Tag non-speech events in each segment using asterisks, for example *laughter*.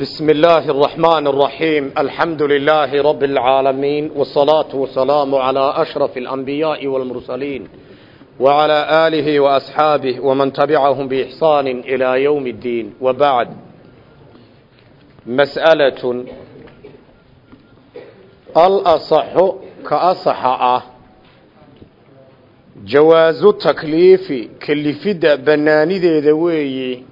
بسم الله الرحمن الرحيم الحمد لله رب العالمين والصلاة والسلام على أشرف الأنبياء والمرسلين وعلى آله وأصحابه ومن تبعهم بإحسان إلى يوم الدين وبعد مسألة الأصح كأصح جواز التكليف كلفد بناني ذي ذوي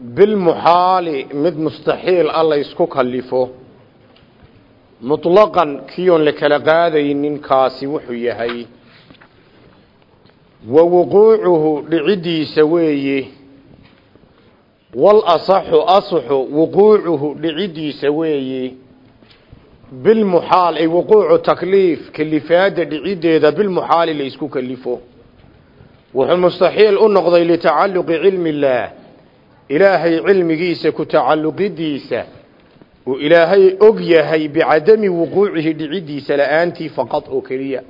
bilmuxaali mid mustaxiil a la ysku kallifo mutlaqan kiyoon la kala qaadaynin kaasi wuxuu yahay wa wuquucuhu dhiciddiisa weeye wal asaxu wuquucuhu dhiciddiisa weeye bilmuxaal ay wuquucu takliif kalifaadda dhiciddeeda bilmuxaali la ysku kalifo wuxuu mustaxiil u noqday litacalluqi cilmi illaah ilaahay cilmigiisa ku tacalluqidiisa uu ilaahay og yahay bicadami wuquucihi dhiciddiisa la'aantii faqad oo keliya.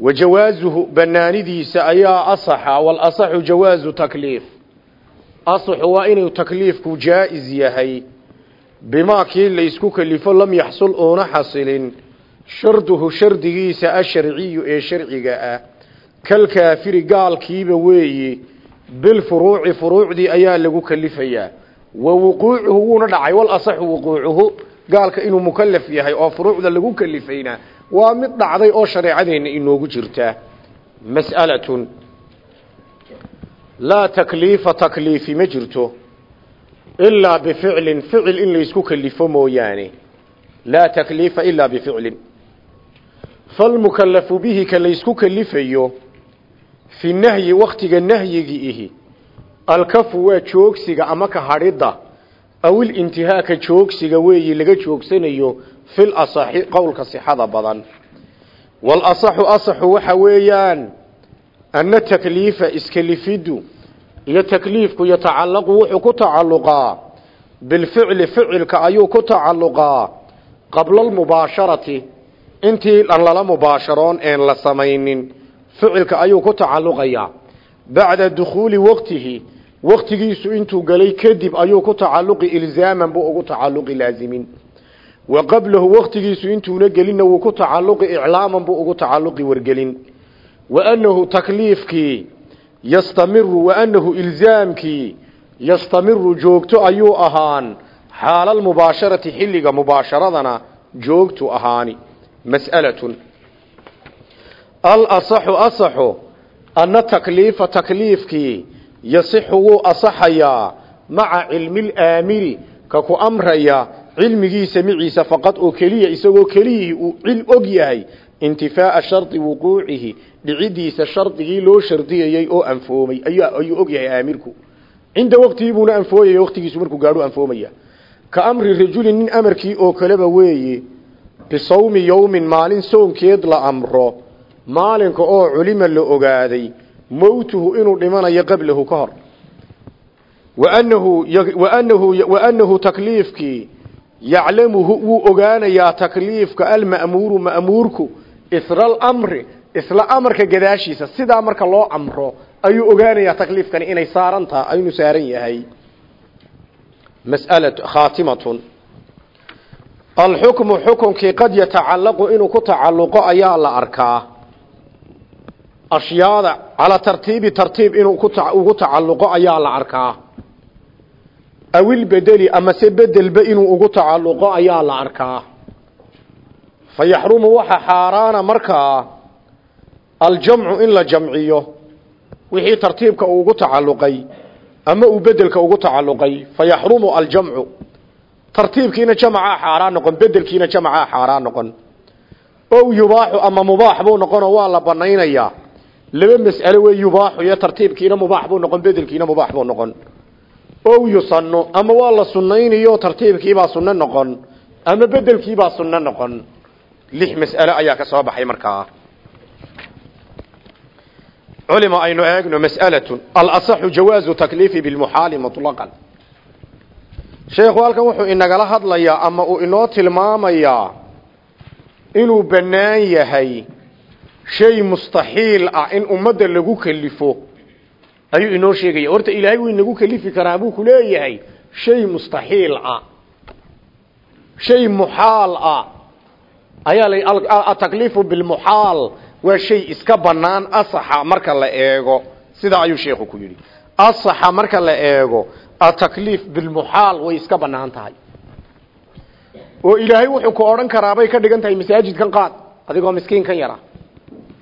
Wa jawaasuhu banaanidiisa ayaa asaxa walasaxu jawaasu takliif. Asaxu waa inuu takliifku jaa-is yahay bimaa kii laysku kalifo lam yaxsul uuna xasilin sharduhu shardigiisa asharciyu ee sharciga ah kalkaafiri gaalkiiba weeye bilfuruuci furuucdii ayaa lagu kalifayaa wa wuquucuhu wuuna dhacay wal asaxu wuquucuhu gaalka inuu mukalaf yahay oo furuucda lagu kalifayna waa mid dhacday oo shareecadeenna inoogu jirta mas'alatun laa takliifa takliifi ma jirto ilaa bificlin ficil in laysku kalifo mooyaane laa takliifa ilaa bificlin falmukallafu bihi ka laysku kalifayo fi nahyi waktiga nahyigi ihi. Alkafu waa joogsiga ama ka hadhidda awil intihaaka joogsiga weeyi laga joogsanayo fil asaxi qowlka sixada badan. Wal asaxu waxa weeyaan anna takliifa iskalifiddu iyo takliifku yatacallaqu wuxuu ku tacalluqaa. Bilficli ficilka ayuu ku tacalluqaa. Qabla almubaasharati intii dhan lala mubaasharoon een la samaynin ficilka ayuu ku tacalluqayaa bacda dukhuuli waqtihi waqtigiisu intuu galay kadib ayuu ku tacalluqi ilzaaman buu ugu tacalluqi laazimin. Wa qablahu waqtigiisu intuuna gelinna wuu ku tacalluqi iclaaman buu ugu tacalluqi wargelin. Wa annahu takliifkii yastamiru wa annahu ilzaamkii yastamiru joogto ayuu ahaan xaalalmubaasharati xilliga mubaasharadana joogtu ahaani. Mas'alatun alasaxu asaxu anna takliifa takliifkii yasixu wuu asaxayaa maca cilmilaamiri ka ku amraya cilmigiisa miciisa faqad oo keliya isagoo keliyihii uu cil og yahay intifaa'a shardi wuquucihi dhicidiisa shardigii loo shardiyayey oo anfoomay ayuu og yahay aamirku. Cinda waqtigii buuna anfooyaya waqtigiisu markuu gaadhu anfoomaya. Ka amri rajulin nin amarkii oo kaleba weeye bisawmi yowmin maalin soonkeed la amro maalinka oo culima la ogaaday mowtuhu inuu dhimanayo qablahu ka hor. Waanahu takliifkii yaclamuhu wuu ogaanayaa takliifka alma'muuru ma'muurku isra alamri isla amarka gadaashiisa sidaa marka loo amro ayuu ogaanayaa takliifkani inay saaran taha aynu saaran yahay. Mas'ala khaatimatun alxukmu xukunkii qad yatacallaqu inuu ku tacalluqo ayaa la arkaa ashyaada calaa tartiibi tartiib inuu ugu tacalluqo ayaa la arkaa. Awil bedeli amase bedelba inuu ugu tacalluqo ayaa la arkaa. Fa yaxrumu waxa xaaraana markaa aljamcu in la jamciyo wixii tartiibka uu ugu tacalluqay ama uu bedelka ugu tacalluqay fa yaxrumu aljamcu. Tartiibkiina jamacaa xaaraan noqon bedelkiina jamacaa xaaraan noqon. Ow yubaaxu ama mubaax buu noqonoo waa la banaynayaa laba mas'alo wey yubaaxu iyo tartiibkiina mubaax buu noqon bedelkiina mubaax buu noqon. Ow yusano ama waa la sunaynayo tartiibkiibaa sunno noqon ama bedelkiibaa sunno noqon. Lix mas'alo ayaa ka soo baxay markaa culima aynu eegno mas'alatun alasaxu jawaazu takliifi bilmuxaali muطlaqan sheekhu halkan wuxuu inagala hadlayaa ama uu inoo tilmaamayaa inuu bannaan yahay shay mustaxiil ah in ummadda lagu kalifo. Ayuu inoo sheegaya. Horta ilaahay wuu inagu kalifi karaa buu ku leeyahay. Shay mustaxiil ah. Shay muxaal ah. Ayaa la atakliifu bilmuxaal waa shay iska banaan asaxa marka la eego. Sidaa ayuu sheekhu ku yidhi. Asaxa marka la eego atakliif bilmuxaal way iska bannaan tahay. Oo ilaahay wuxuu ku odhan karaabay ka dhigan tahay masaajidkan qaad. Adigoo miskiinkan yara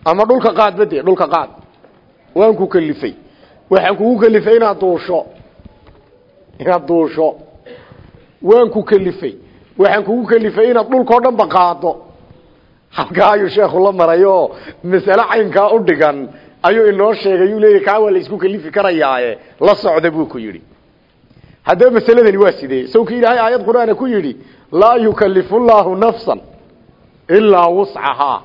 ama dhulka qaad bade dhulka qaad. Waan ku kalifay. Waxaan kugu kalifay inaad duusho. Inaad duusho. Waan ku kalifay. Waxaan kugu kalifay inaad dhulkao dhan ba qaado. Halkaa ayuu sheekhu la maray oo masale caynkaa u dhigan ayuu inoo sheegay yuu leeyahy kaa waa la isku kalifi karayaaye. La socda buu ku yidhi. Haddaba masaladani waa sidee? Sawkii ilaahay aayad qur'aana ku yidhi laa yukalifu llaahu nafsan ilaa wuscahaa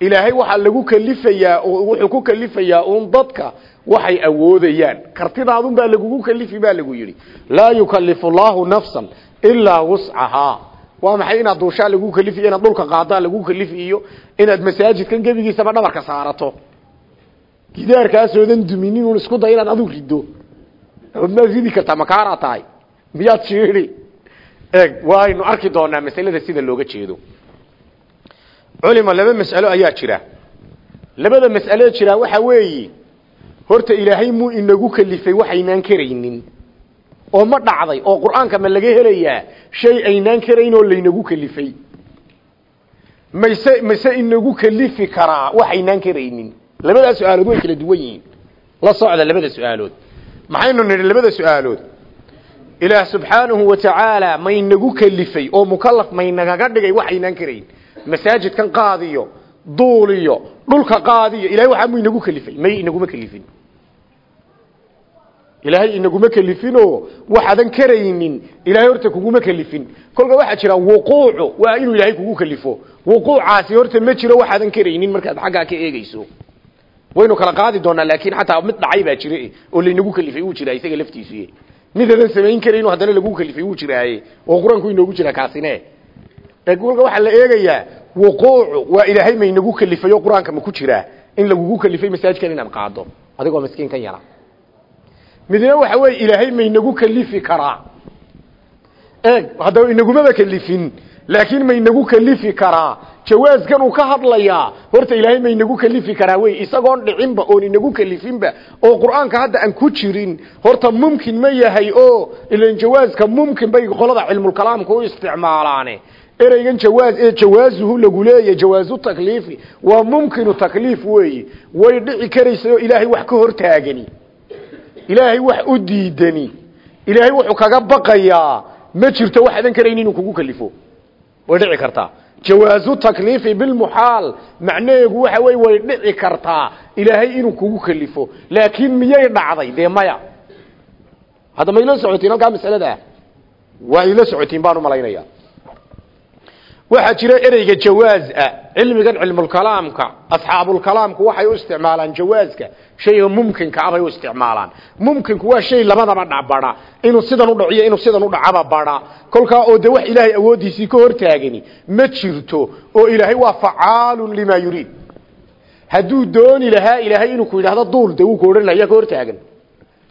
ilaahay waxaa lagu kalifayaa wuxuu ku kalifayaa uun dadka waxay awoodayaan. Kartidaadun baa lagugu kalifi baa lagu yidhi laa yukalifu llaahu nafsan ilaa wuscahaa waa maxay inaad duushaa lagu kalifi inaad dhulka qaadaa lagu kalifi iyo inaad masaajidkan gebigiisaba dhabarka saarato? Gidaarkaasoodan duminin un isku day inaad adug riddo. Maad ridi kartaa makaaraa tahay? Miyaad shiidi arki doonaa masalada sida looga jeedo culima laba mas'alo ayaa jira. Labada mas'alo jira waxa weeye horta ilaahay muu inagu kalifay waxaynaan karaynin. Oo ma dhacday oo qur'aanka ma laga helayaa shay aynaan karayn oo laynagu kalifay. Mayse mayse inagu kalifi karaa waxaynaan karaynin. Labadaas su'aalood way kala duwan yihiin. La socda labada su'aalood. Maxaynu nidhi labada su'aalood? Ilaah subxaanahu wa tacaala maynagu kalifay oo mukalaf maynagaga dhigay waxaynaan karayn masaajidkan qaadiyo duuliyo dhulka qaadiyo ilahay waxaa mu inagu kalifay may inaguma kalifin. Ilaahay inaguma kelifinoo waxaadan karaynin ilahay horta kuguma kelifin kolka waxaa jira wuquucu waa inuu ilaahay kugu kelifo wuquucaasi horta ma jiro waxaadan karaynin markaad xaggaa ka eegeyso waynu kala qaadi doonaa laakiin xataa mid dhacay baa jire oo laynagu kelifay uu jiraa isaga laftiisu midaadan samayn karayno haddana lagu kelifay uu jiraaye. Oo qur'aanku inoogu kaasine kolka waxaa la eegayaa wuquucu waa ilaahay maynagu kelifay oo qur'aanka ma ku jiraa in lagugu kelifay masaajidkan inaad qaado. Adigoo miskiinkan yara. Midna waxa weeye ilaahay maynagu kalifi karaa eeg haddaba inagumaba kalifin laakiin maynagu kalifi karaa jawaaskan uu ka hadlayaa horta ilaahay maynagu kalifi karaa wey isagoon dhicinba oon inagu kalifinba oo qur'aanka hadda aan ku jirin horta mumkin ma yahay oo ilan jawaaska mumkin bay qolada cilmulkalaamka u isticmaalaane ereygan jawaaz ee jawaasuhu lagu leeyahy jawaazu takliifi waa mumkinu takliif weeye way dhici karaysa oo ilaahay wax ka hortaagani. Ilaahay wax u diidani. Ilaahay wuxuu kaga baqayaa. Ma jirto waxaadan karayn inuu kugu kalifo. Way dhici kartaa. Jawaazu takliifi bilmuxaal macnaheegu waxa wey way dhici kartaa ilaahay inuu kugu kalifo. Laakiin miyay dhacday? Dee maya. Hadda ma ila socotiin halkaa masalada? Waa ila socotiin baan u malaynaya waxaa jira ereyga jawaaz ah cilmigan cilmulkalaamka asxaabulkalaamku waxay u isticmaalaan jawaaska shayga mumkinka ah bay u isticmaalaan. Mumkinku waa shay labadaba dhacbadha inuu sidan u dhaciyo inuu sidan u dhacaba badha kolkaa oo de wax ilaahay awooddiisii ka hortaagani ma jirto oo ilaahay waa facaalun limaa yuriid. Hadduu dooni lahaa ilaahay inuu ku yidhaahdo duul de wuu ku ka hortaagan.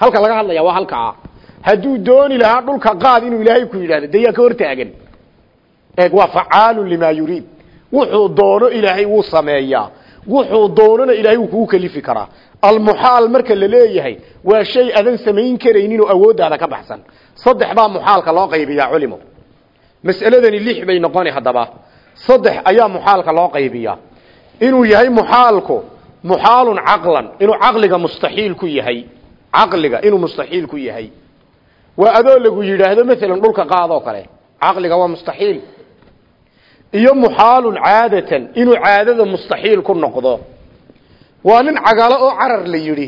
Halka laga hadlaya waa halkaa. Hadduu dooni lahaa dhulka qaad inuu ilaahay ku yidhahdo de yaa ka hortaagan eeg waa facaalun limaa yuriid. Wuxuu doono ilaahay wuu sameeyaa. Wuxuu doonona ilaahay wuu kugu kalifi karaa. Almuxaal marka la leeyahay waa shay adan samayn karaynin oo awooddaada ka baxsan. Saddex baa muxaalka loo qaybiyaa culimo mas'aladani lix bay noqoni haddaba. Saddex ayaa muxaalka loo qaybiyaa. Inuu yahay muxaalku muxaalun caqlan. Inuu caqliga mustaxiil ku yahay. Caqliga inuu mustaxiil ku yahay. Waa adoo lagu yidhaahdo maalan dhulka qaadoo kale. Caqliga waa mustaxiil iyo muxaalun caadatan inuu caadada mustaxiil ku noqdo. Waa nin cagalo oo carar la yidhi.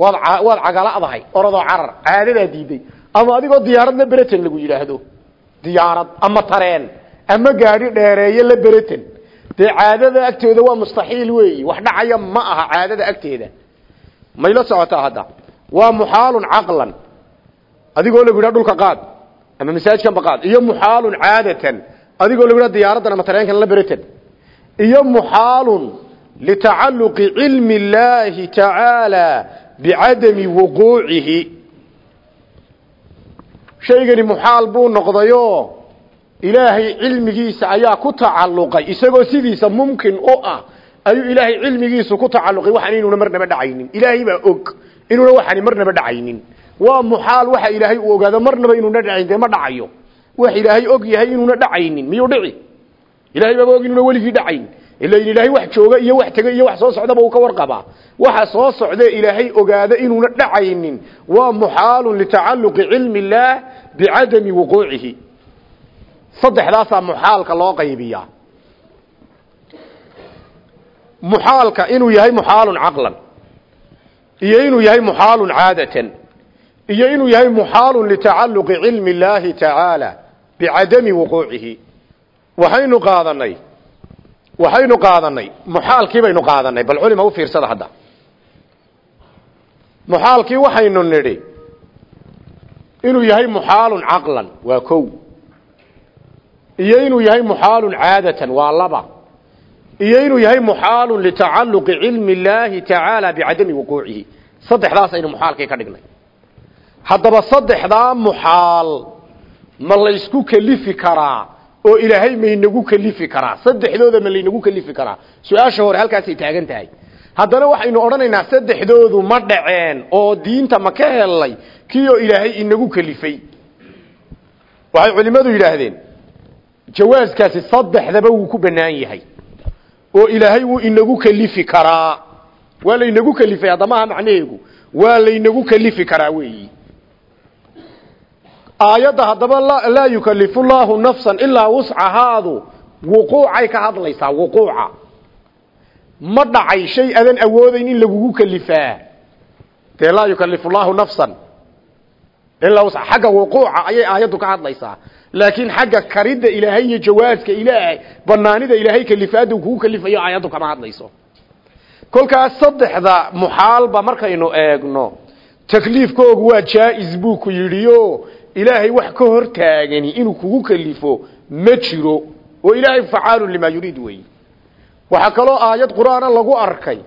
Waad waad cagaladahay oradoo carar caadadaa diiday. Ama adigoo diyaaradna bereten lagu yidhaahdo. Diyaarad ama tareen ama gaadhi dheereeye la bereten dee caadada agtooda waa mustaxiil weeyi. Wax dhacaya ma aha caadada agteeda. Mayla socotaa hadda. Waa muxaalun caqlan. Adigoo lagu yidhaha dhulka qaad. Ama masaajkanba qaad. Iyo muxaalun caadatan adigoo lagu yidhaha diyaaraddan ama tareenkan la bereten iyo muxaalun litacaluqi cilmi اllaahi tacaala bicadami wuquucihi. Shaygani muxaal buu noqdayo ilaahay cilmigiisa ayaa ku tacalluqay. Isagoo sidiisa mumkin u ah ayuu ilaahay cilmigiisu ku tacalluqay. Waxaan inuuna marnaba dhacaynin. Ilaahay baa og inuuna waxaani marnaba dhacaynin. Waa muxaal waxa ilaahay uu ogaado marnaba inuuna dhacayn dee ma dhacayo wax ilaahay og yahay inuuna dhacaynin. Miyuu dhici? Ilahay baaba og inuuna weligii dhacayn ila ilaahay wax jooga iyo wax tegay iyo wax soo socdaba uu ka warqabaa waxa soo socda ilaahay ogaada inuuna dhacaynin. Waa muxaalun litacalluqi cilmi illaah bicadami wuquucihi. Saddexdaasaa muxaalka loo qaybiyaa. Muxaalka inuu yahay muxaalun caqlan. Iyo inuu yahay muxaalun caadatan. Iyo inuu yahay muxaalun litacalluqi cilmi illaahi tacaala bicadami wuquucihi waxaynu qaadanay waxaynu qaadanay muxaalkii baynu qaadanay bal culima u fiirsada hadda muxaalkii waxaynu nidhi inuu yahay muxaalun caqlan waa kow iyo inuu yahay muxaalun caadatan waa laba iyo inuu yahay muxaalun litacalluqi cilmi illaahi tacaala bicadami wuquucihi saddexdaas aynu muxaalkii ka dhignay haddaba saddexdaa muxaal ma laysku kelifi karaa oo ilaahay maynagu kelifi karaa? Saddexdooda ma laynagu kelifi karaa? Su'aasha hore halkaasay taagan tahay. Haddana waxaynu odhanaynaa saddexdoodu ma dhaceen oo diinta ma ka helnay kii oo ilaahay inagu kelifay. Waxay culimmadu yidhaahdeen jawaaskaasi saddexdaba wuu ku bannaan yahay oo ilaahay wuu inagu kelifi karaa. Waa laynagu kelifay haddamaha macnaheegu. Waa laynagu kelifi karaa weeyi aayadda haddaba laa yukalifu llaahu nafsan ilaa wuscahaadu. Wuquucay ka hadlaysaa wuquuca. Ma dhacay shay adan awoodayn in lagugu kelifaa dee laa yukalifu llaahu nafsan ilaa wusca xagga wuquuca ayay aayaddu ka hadlaysaa. Laakiin xagga karidda ilaahay iyo jawaaska ilaahay banaanida ilaahay kalifaada kugu kalifayo aayaddu kama hadlayso. Kolkaas saddexda muxaalba markaynu eegno. Takliifkoogu waa jaa-is buu ku yidhiyo ilaahay wax ka hor taagani inuu kugu kalifo ma jiro oo ilaahay facaalun limaa yuriid weeye waxaa kaloo aayad qur'aana lagu arkay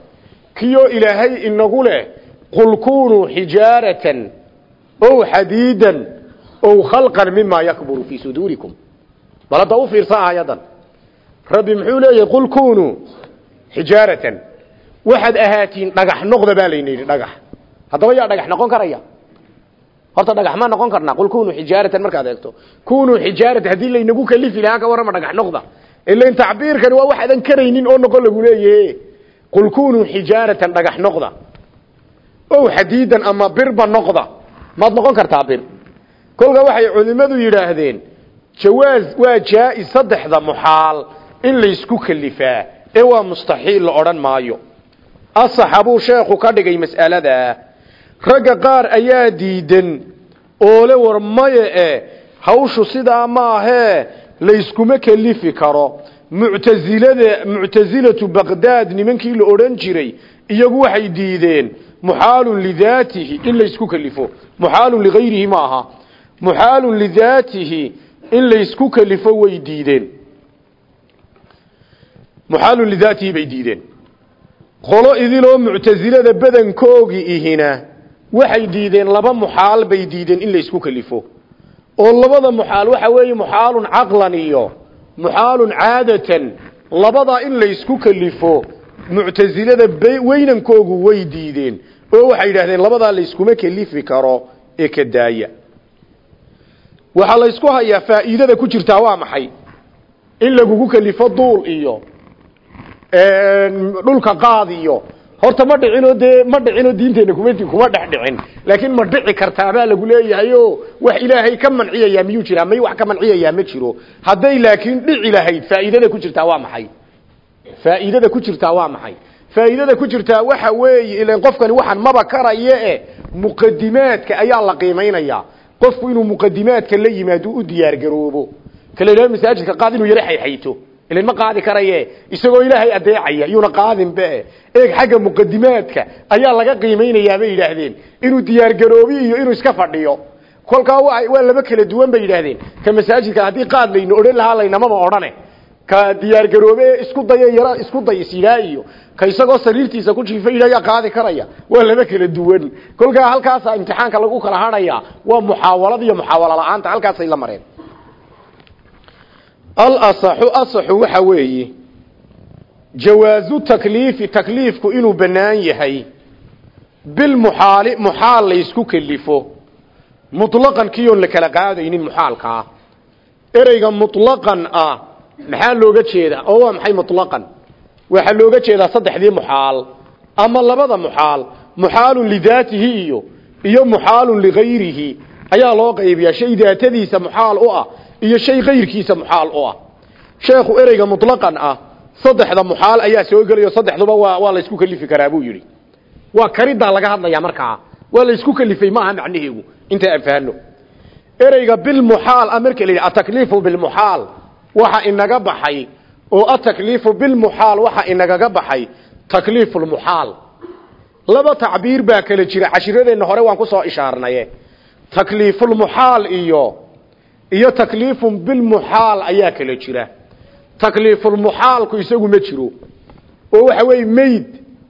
kiyoo ilaahay inagu leh qul kunuu xijaaratan ow xadiidan ow khalqan mima yakburu fii suduurikum. Bal hadda u fiirsa aayadan. Rabbi muxuu leeyahay qul kunuu xijaaratan waxaad ahaatiin dhagax noqda baa layna yidhi dhagax. Haddaba yaa dhagax noqon karaya horta dhagax ma noqon karnaa. Qul kunuu xijaaratan markaad eegto. Kunuu xijaaratan haddii laynagu kalifi lahaa ka warrama dhagax noqda. Ilain tacbiirkani waa waxaadan karaynin oo noqon lagu leeyahe qul kunuu xijaaratan dhagax noqda. Ow xadiidan ama birba noqda. Maad noqon kartaa bir. Kolka waxay culimmadu yidhaahdeen jawaaz waa jaa-is saddexda muxaal in laysku kalifaa ee waa mustaxiil la odhan maayo. Asaxa buu sheekhu ka dhigay mas'alada ragga qaar ayaa diidan oo le war maya e hawshu sidaa maahee layskuma kelifi karo. Muctasilada muctasilatu baqdaad nimankii la odhan jiray iyagu waxay diideen muxaalun lidaatihi in laysku kelifo muxaalun ligayrihi ma aha. Muxaalun lidaatihi in laysku kelifo way diideen. Muxaalun lidaatihi bay diideen. Qolo idiloo muctasilada badankoogii ihina waxay diideen laba muxaal bay diideen in laysku kelifo oo labada muxaal waxa weeye muxaalun caqlan iyo muxaalun caadatan labadaa in laysku kelifo muctasilada weynankoogu way diideen. Oo waxay yidhahdeen labadaa layskuma kelifi karo ee ka daaya. Waxaa laysku hayaa faa'iidada ku jirtaa waa maxay? In lagugu kelifo duul iyo dhulka qaad iyo horta ma dhicinoo dee ma dhicinoo diinteenna kuma kuma dhex dhicin. Laakiin ma dhici kartaabaa lagu leeyahay o wax ilaahay ka manciyayaa miyuu jiraa? May wax ka manciyayaa ma jiro. Hadday laakiin dhici lahayd faa'iidada ku jirtaa waa maxay? Faa'iidada ku jirtaa waa maxay? Faa'iidada ku jirtaa waxa weeye ilan qofkani waxaan maba karaye e muqadimaadka ayaa la qiimaynayaa qofku inuu muqadimaadka la yimaado u diyaar garoobo kala ilaha masaajidka qaad inuu yara xayxayto ilan ma qaadi karaye? Isagoo ilaahay adeecaya yuuna qaadinbe eeg xagga muqadimaadka ayaa laga qiimaynayaa bay yidhaahdeen. Inuu diyaar garoobi iyo inuu iska fadhiyo. Kolkaa waa laba kala duwan bay yidhaahdeen. Ka masaajidka haddii qaad layna odhan lahaa laynamaba odhane. Ka diyaargaroobe isku daya yara isku day isyidhaa iyo ka isagoo sariirtiisa ku jiifa yidha qaadi karaya. Waa laba kala duwan. Kolkaa halkaasa imtixaanka lagu kala hadhayaa waa muxaawalada iyo muxaawalo la'aanta halkaasay la mareen alasaxu asaxu waxa weeye jawaazu takliifi takliifku inuu bannaan yahay. Bilmuxaali muxaal laysku kelifo mutlaqan kiyoon la kala qaadaynin muxaalkaa ereyga mutlaqan ah maxaa looga jeedaa? Oo waa maxay mutlaqan? Waxaa looga jeedaa saddexdii muxaal ama labada muxaal muxaalun lidaatihi iyo iyo muxaalun ligayrihi ayaa loo qaybiyaa shay daatadiisa muxaal u ah iyo shay kayrkiisa muxaal u ah. Sheekhu ereyga mutlaqan ah saddexda muxaal ayaa soo gelayo saddexduba waa waa laysku kalifi karaa buu yidhi. Waa karidaa laga hadlayaa markaa waa laysku kalifay maaha macnaheegu inta aan fahno ereyga bilmuxaal a marka la yidhi atakliifu bilmuxaal waxa inaga baxay oo atakliifu bilmuxaal waxa inagaga baxay takliifulmuxaal laba tacbiir baa kala jira cashiradeenna hore waan ku soo ishaarnaye takliifulmuxaal iyo iyo takliifun bilmuxaal ayaa kala jira. Takliifulmuxaalku isagu ma jiro. Oo waxa weeye mayd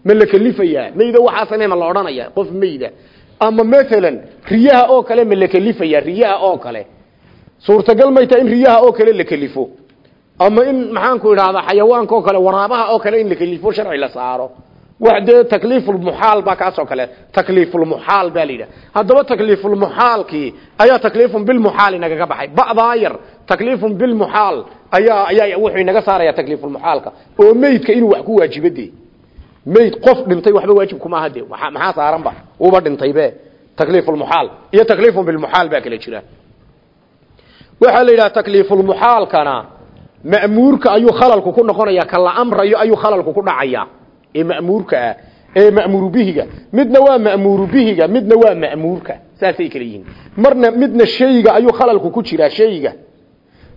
ma la kelifayaa mayda waxaasane ma la odhanaya qof mayda. Ama maalan riyaha oo kale ma la kelifayaa riyaha oo kale. Suurtagal may tahay in riyaha oo kale la kelifo ama in maxaanku idhahdaa xayawaanka oo kale waraabaha oo kale in la kelifo sharci la saaro wax dee takliifulmuxaal baa kaasoo kale. Takliifulmuxaal baa la yidhaha haddaba takliifulmuxaalkii ayaa takliifun bilmuxaal inagaga baxay. Ba'daa yar takliifun bilmuxaal ayaa ayaa wuxuu inaga saaraya takliifulmuxaalka oo meydka inuu wax ku waajibade mayd qof dhintay waxba waajib kuma aha de maxaa saaranba uba dhintaybe takliifulmuxaal iyo takliifun bilmuxaal baa kala jira. Waxaa la yidhaha takliifulmuxaalkana ma'muurka ayuu khalalku ku noqonaya ka la amrayo ayuu khalalku ku dhacaya ee ma'muurka ah ee ma'muuru bihiga midna waa ma'muuru bihiga midna waa ma'muurka saasay kala yihiin. Marna midna shayga ayuu khalalku ku jiraa shayga.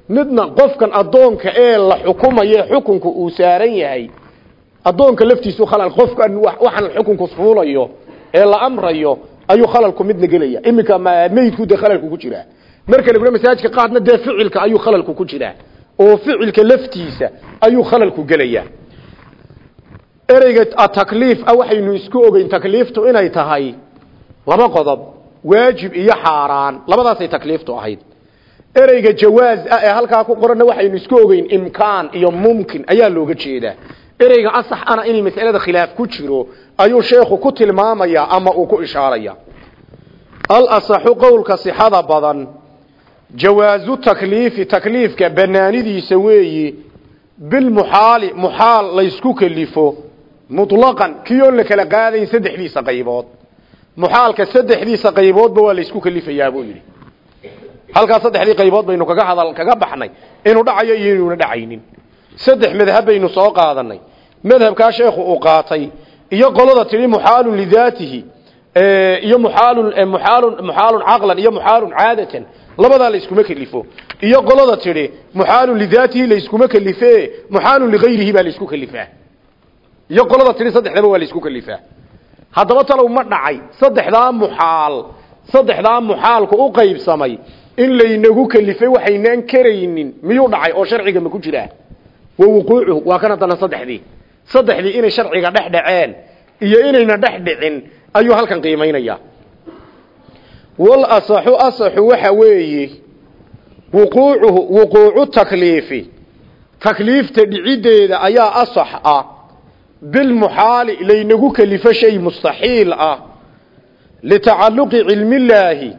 Midna qofkan addoonka ee la xukumayo xukunku uu saaran yahay addoonka laftiisu khalal qofkan waxaan xukunku fuulayo ee la amrayo ayuu khalalku midna gelaya iminka meydku dee khalalku ku jiraa. Marka lagula masaajidka qaadna dee ficilka ayuu khalalku ku jiraa. Oo ficilka laftiisa ayuu khalalku gelaya ereyga atakliif ah waxaynu isku ogeyn takliiftu inay tahay laba qodob waajib iyo xaaraan labadaasay takliiftu ahayd. Ereyga jawaaz ah ee halkaa ku qoranna waxaynu isku ogeyn imkaan iyo mumkin ayaa looga jeedaa. Ereyga asax ana inay masalada khilaaf ku jiro ayuu sheekhu ku tilmaamayaa ama uu ku ishaaraya. Alasaxu qowlka sixada badan jawaazu takliifi takliifka banaanidiisa weeyi bilmuxaali muxaal laysku kelifo muطlaqan kiyoon la kala qaadayn saddexdiisa qaybood. Muxaalka saddexdiisa qayboodba waa laysku kelifayaa buu yidhi. Halkaas saddexdii qaybood baynu kaga hadal kaga baxnay inuu dhacayo iyo inuuna dhacaynin. Saddex madhab baynu soo qaadanay. Madhabkaa sheekhu uu qaatay iyo qolada tidhi muxaalun lidaatihi iyo muxaalun muxaalun muxaalun caqlan iyo muxaalun caadatan labadaa la iskuma kelifo iyo qolada tidhi muxaalun lidaatihi la iskuma kelife muxaalun ligayrihi baa la isku kelifaa iyo qolada tidhi saddexdaba waa la isku kelifaa haddaba talow ma dhacay saddexdaa muxaal saddexdaa muxaalku u qaybsamay in laynagu kelifay waxaynaan karaynin miyuu dhacay oo sharciga ma ku jiraa wa wuquucuhu waa kan haddana saddexdii. Saddexdii inay sharciga dhex dhaceen iyo inayna dhex dhicin ayuu halkan qiimaynaya wal asaxu asaxu waxa weeye wuquucuhu wuquucu takliifi. Takliifta dhiciddeeda ayaa asax ah bilmuxaali laynagu kelifo shay mustaxiil ah litacalluqi cilmillaahi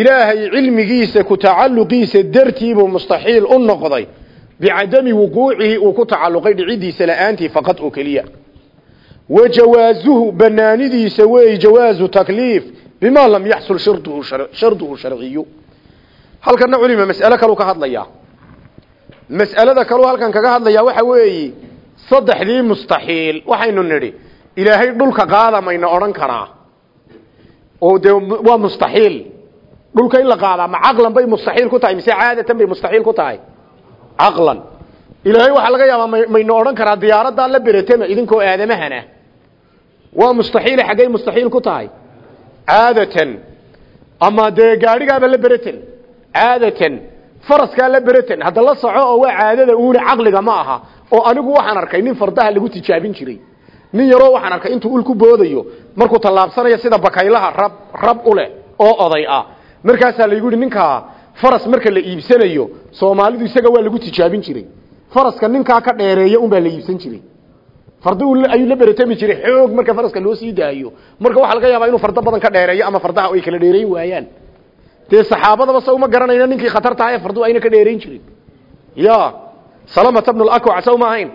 ilaahay cilmigiisa ku tacalluqiisa dartiibuu mustaxiil u noqday bicadami wuquucihi uu ku tacalluqay dhicidiisa la'aantii faqad oo keliya wa jawaasuhu banaanidiisa weey jawaazu takliif bimaa lam yaxsul sharduhu sharciyu halkana culima mas'alo kaluu ka hadlayaa mas'alada kaluu halkan kaga hadlayaa waxa weeye saddexdii mustaxiil waxaynu nidhi ilaahay dhulka qaada mayna odhan karaa. Oo dee waa mustaxiil. Dhulka in la qaadaa ma caqlan bay mustaxiil ku tahay mise caadatan bay mustaxiil ku tahay? Caqlan. Ilaahay waxaa laga yaabaa maynu odhan karaa diyaaradaa la beretema idinkoo aadamahana. Waa mustaxiile xaggay mustaxiil ku tahay? Caadatan. Ama dee gaadhigaaba la bereten caadatan. Faraskaa la beratan hadda la soco oo waa caadada uuna caqliga ma aha oo anigu waxaan arkay nin fardaha lagu tijaabin jiray. Nin yaroo waxaan arkay intuu ul ku boodayo markuu tallaabsanayo sida bakaylaha rab rab u leh oo oday ah. Markaasaa laygu yidhi ninkaa faras marka la iibsanayo soomaalidu isaga waa lagu tijaabin jiray. Faraska ninkaa ka dheereeya unbaa la iibsan jiray. Farda ayuu la beratami jiray xoog marka faraska loo sii daayo. Marka waxaa laga yaabaa inuu fardo badan ka dheereeyo ama fardaha ay kala dheerayn waayaan. Dee saxaabadaba saw ma garanayna ninkii khatartaha ee fardu ayna ka dheerayn jirin. Ya salamata bnu lakwac saw ma ahayn.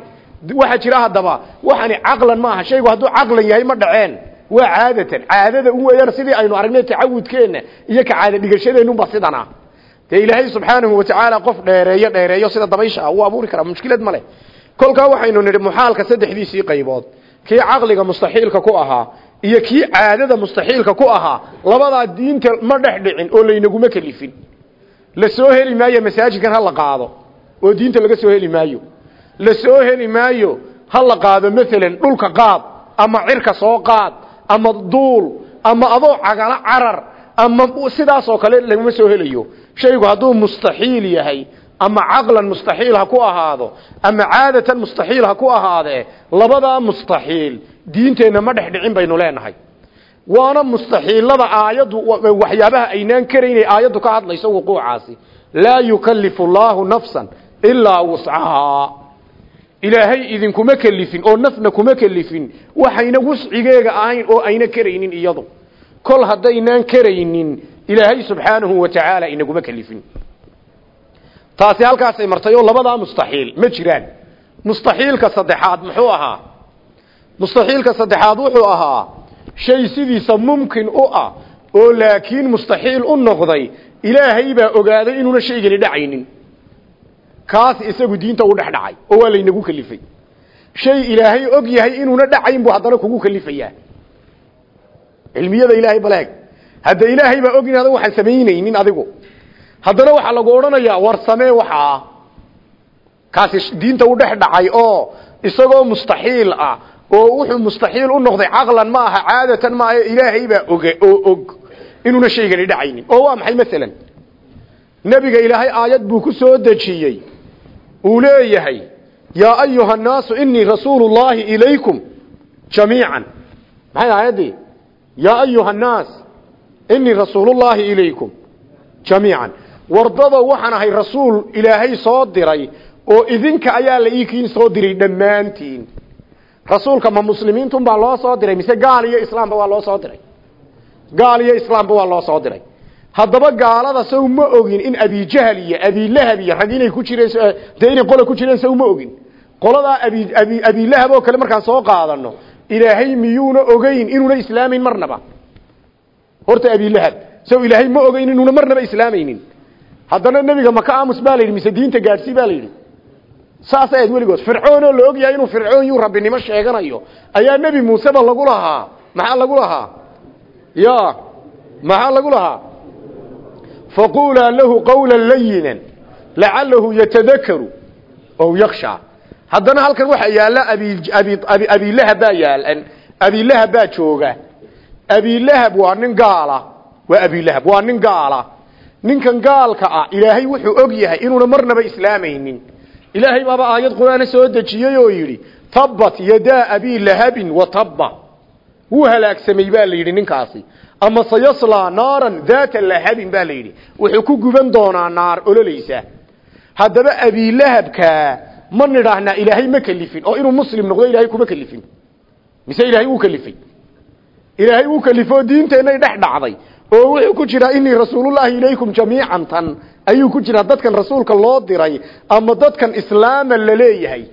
Waxaa jira haddaba waxani caqlan maaha shaygu hadduu caqlan yahay ma dhaceen. Waa caadatan caadada u weeyaan sidii aynu aragnay tacawudkeenna iyo ka caada dhigashadeenunba sidan ah dee ilaahay subxaanahu watacaala qof dheereeyo dheereeyo sida dabaysha uu abuuri karaa mushkilad male kolkaa waxaynu nidhi muxaalka saddexdiisii qaybood kii caqliga mustaxiilka ku ahaa iyo kii caadada mustaxiilka ku ahaa labadaa diinta ma dhex dhicin oo laynaguma kelifin la soo heli maayo masaajidkan ha la qaado oo diinta laga soo heli maayo. La soo heli maayo ha la qaado maalan dhulka qaad ama cirka soo qaad ama duul ama adoo cagala carar ama sidaasoo kale laguma soo helayo. Shaygu hadduu mustaxiil yahay ama caqlan mustaxiil ha ku ahaado ama caadatan mustaxiil ha ku ahaadee labadaa mustaxiil diinteenna ma dhex dhicin baynu leenahay. Waana mustaxiilada aayaddu waxyaabaha aynaan karaynay aayaddu ka hadlayso wuquucaasi. Laa yukallifu llaahu nafsan ilaa wuscahaa. Ilaahay idinkuma kelifin oo nafna kuma kelifin waxayna wuscigeega ahayn oo ayna karaynin iyadu. Kol haddaynaan karaynin ilaahay subxaanahu wa tacaala inaguma kelifin taasi halkaasay martay oo labadaa mustaxiil. Ma jiraan. Mustaxiilka saddexaad muxuu ahaa? Mustaxiilka saddexaad wuxuu ahaa shay sidiisa mumkin u ah oo laakiin mustaxiil u noqday ilaahay baa ogaaday inuuna shaygani dhacaynin kaas isagu diinta u dhex dhacay oo waa laynagu kelifay shay ilaahay og yahay inuuna dhacayn buu haddana kugu kelifayaa cilmiyada ilaahay baleeg hadda ilaahay baa og inaada waxaan samaynaynin adigu. Haddana waxaa lagu odhanayaa war samee waxaa kaasi diinta u dhex dhacay oo isagoo mustaxiil ah oo wuxuu mustaxiil u noqday caqlan ma aha caadatan ma aha ilaahay baa oge oo og inuuna shaygani dhacaynin. Oo waa maxay masalan? Nebiga ilaahay aayad buu ku soo dejiyey uu leeyahay yaa ayuha annaasu inii rasuulu llaahi ilaykum jamiican. Maxay aayaddii yaa ayuha annaas inii rasuulullaahi ilaykum jamiican. Wardada waxaan ahay rasuul ilaahay soo diray oo idinka ayaa la iikiin soo diray dhammaantiin. Rasuulka ma muslimiintun baa loo soo diray mise gaal iyo islaamba waa loo soo diray? Gaal iyo islaamba waa loo soo diray haddaba gaalada saw ma ogin in abijahal iyo abilahab iyo rag inay ku jireen dee inay ku jireen saw ma ogin. Qoladaa abi abi abilahab oo kale markaan soo qaadano ilaahay miyuuna ogeyn inuuna islaamayn marnaba? Horta abilahab saw ilaahay ma ogeyn inuuna marnaba islaamaynin. Haddana nebiga maka aamus baa la mise diinta gaadhsii baa la yidhi? Saas weligood fircoon oo la og yahay inuu fircoon yuu rabbinimo sheeganayo. Ayaa nebi muuseba lagu lahaa? Maxaa lagu lahaa? Ya maxaa lagu lahaa faqulaa lahu qawla layinan lacalahu yatadakaru ow yakshaa haddana halkan waxaa yaalla abi abi abi abilahab baa yaalan abilahab baa jooga abilahab waa nin gaala waa abilahab waa nin gaala ninkan gaalka ah ilaahay wuxuu og yahay inuuna marnaba islaamaynin ilaahay baaba aayad qur'aana soo dejiyey oo yidhi tabbat yadaa abi lahabin wa tabba wuu halaagsamay baa la yidhi ninkaasi ama sayaslaa naaran daata lahabin baa la yidhi. Wuxuu ku guban doonaa naar ololaysa haddaba abilahabkaa ma nidhaahnaa ilaahay ma kelifin oo inuu muslim noqdo ilaahay kuma kelifin mise ilaahay wuu kelifay ilaahay wuu kelifoo diinteennay dhex dhacday oo wuxuu ku jiraa inii rasuulullaahi ilaykum jamiican tan. Ayuu ku jiraa dadkan rasuulka loo diray ama dadkan islaama la leeyahay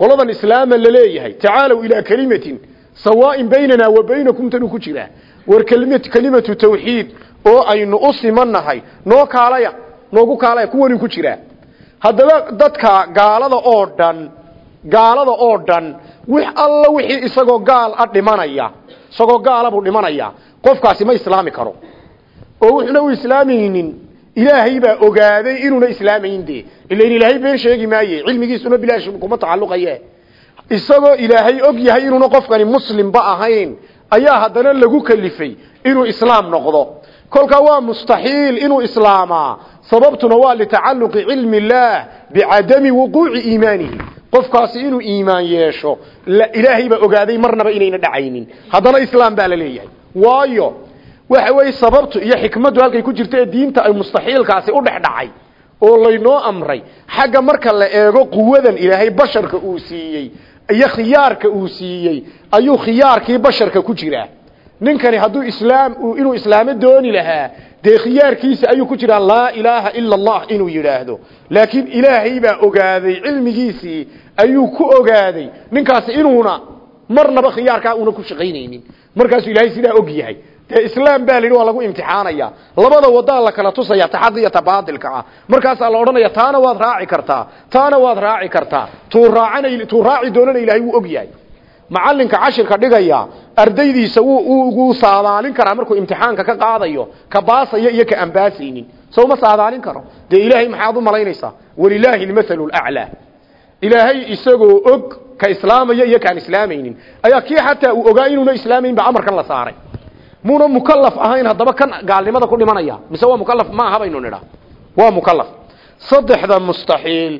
qoladan islaama la leeyahay tacaalow ilaa kelimatin sawaain baynana wa baynakum tanuu ku jiraa war kelimatu tawxiid oo aynu u simannahay. Noo kaalaya noogu kaalaya kuwanuu ku jiraa haddaba dadka gaalada oo dhan gaalada oo dhan wix alla wixii isagoo gaal a dhimanaya isagoo gaala buu qofkaasi ma islaami karo. Oo wuxuuna u islaamaynin ilaahay baa ogaaday inuuna islaamayn dee. Ilain ilaahay been sheegi maaye cilmigiisuna bilaash kuma tacalluqaye. Isagoo ilaahay og yahay inuuna qofkani muslimba ahayn ayaa haddana lagu kalifay inuu islaam noqdo. Kolkaa waa mustaxiil inuu islaamaa sababtuna waa litacalluqi cilmi illaah bicadami wuquuci iimaanihi. Qofkaasi inuu iimaan yeesho ilaahay baa ogaaday marnaba inayna dhacaynin. Haddana islaam baa la leeyahay. Waayo waxa weeye sababtu iyo xikmaddu halkay ku jirta ee diinta ay mustaxiilkaasi u dhex dhacay oo laynoo amray. Xagga marka la eego quwadan ilaahay basharka uu siiyey iyo khiyaarka uu siiyey. Ayuu khiyaarkii basharka ku jiraa. Ninkani hadduu islaam inuu islaamo dooni lahaa dee khiyaarkiisa ayuu ku jiraa laa ilaaha ila allah inuu yidhaahdo. Laakiin ilaahay baa ogaaday cilmigiisii ayuu ku ogaaday. Ninkaasi inuuna marnaba khiyaarkaa una ku shaqaynaynin. Markaasuu ilaahay sidaa og yahay dee islaam baa layidhi waa lagu imtixaanaya. Labada wadaa la kala tusaya taxaq iyo tabaadilka ah markaasaa la odhanaya taana waad raaci kartaa taana waad raaci kartaa. Tuu raacan tuu raaci doonana ilaahay wuu og yahay macalinka cashirka dhigaya ardaydiisa wuu saadaalin karaa markuu imtixaanka ka qaadayo ka baasaya iyo ka ambaasaynin. Soo ma saadaalin karo? Dee ilaahay maxaad u malaynaysaa? Walilaahi almathalu laclaa ilaahay isagoo og ka islaamaya iyo kaan islaamaynin. Ayaa kii xataa uu ogaa inuuna islaamayn ba amarkan la saaray muuna mukalaf ahayn haddaba kan gaalnimada ku dhimanaya. Mise waa mukalaf ma aha baynu nidhaa waa mukalaf saddexda mustaxiil.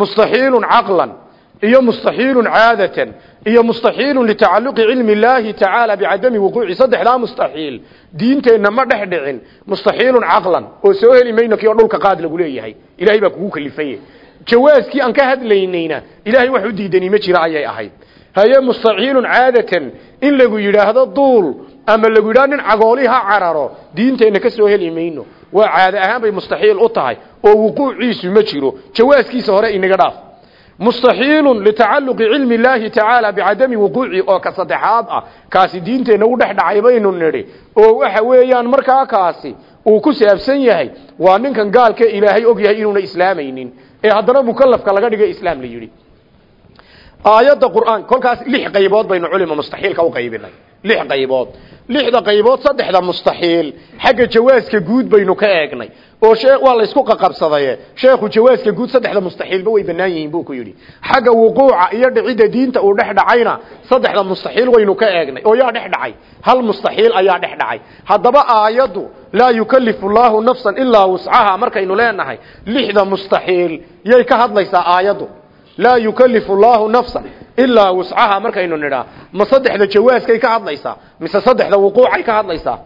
Mustaxiilun caqlan iyo mustaxiilun caadatan iyo mustaxiilun litacalluqi cilmi illaahi tacaala bicadami wuquuci. Saddexdaa mustaxiil. Diinteenna ma dhex dhicin. Mustaxiilun oo soo heli mayno kii oo dhulka qaad lagu leeyahay. Ilahay baa kugu kalifanye jawaaskii aan ka hadlaynayna ilaahay wax u diidani ma jira ayay ahayd haye mustaxiilun caadatan in lagu yidhaahdo duul ama lagu yidhahdo nin cagooli ha cararo diinteenna ka soo heli mayno. Waa caado ahaan bay mustaxiil u tahay oo wuquuciisu ma jiro. Jawaaskiisa hore inaga dhaaf. Mustaxiilun litacalluqi cilmi illaahi tacaala bicadami wuquuci oo ka saddexaad ah. Kaasi diinteenna u dhex dhacay baynu nidhi. Oo waxa weeyaan markaa kaasi uu ku saabsan yahay waa ninkan gaalka ilaahay og inuuna islaamaynin. Ee haddana mukalafka laga yidhi aayadda qur'aan kolkaas lix qaybood baynu culima mustaxiilka u qaybinay. Lix qaybood. Lixda qaybood saddexda mustaxiil. Xagga jawaaska guud baynu ka eegnay. Oo waa la isku qaqabsadaye. Sheekhu jawaaska guud saddexda mustaxiilba way bannaan yihiin buu ku yidhi. Xagga wuquuca iyo dhicidda diinta uu dhex dhacayna saddexda mustaxiil waynu ka eegnay. Oo yaa dhex dhacay. Hal mustaxiil ayaa dhex dhacay. Haddaba aayaddu laa yukallifu llaahu nafsan ilaa wuscaha markaynu leenahay lixda mustaxiil yay ka hadlaysaa aayaddu laa yukallifu llaahu nafsan ilaa wuscaha markaynu nidhaa ma saddexda jawaaskay ka hadlaysaa mise saddexda wuquucay ka hadlaysaa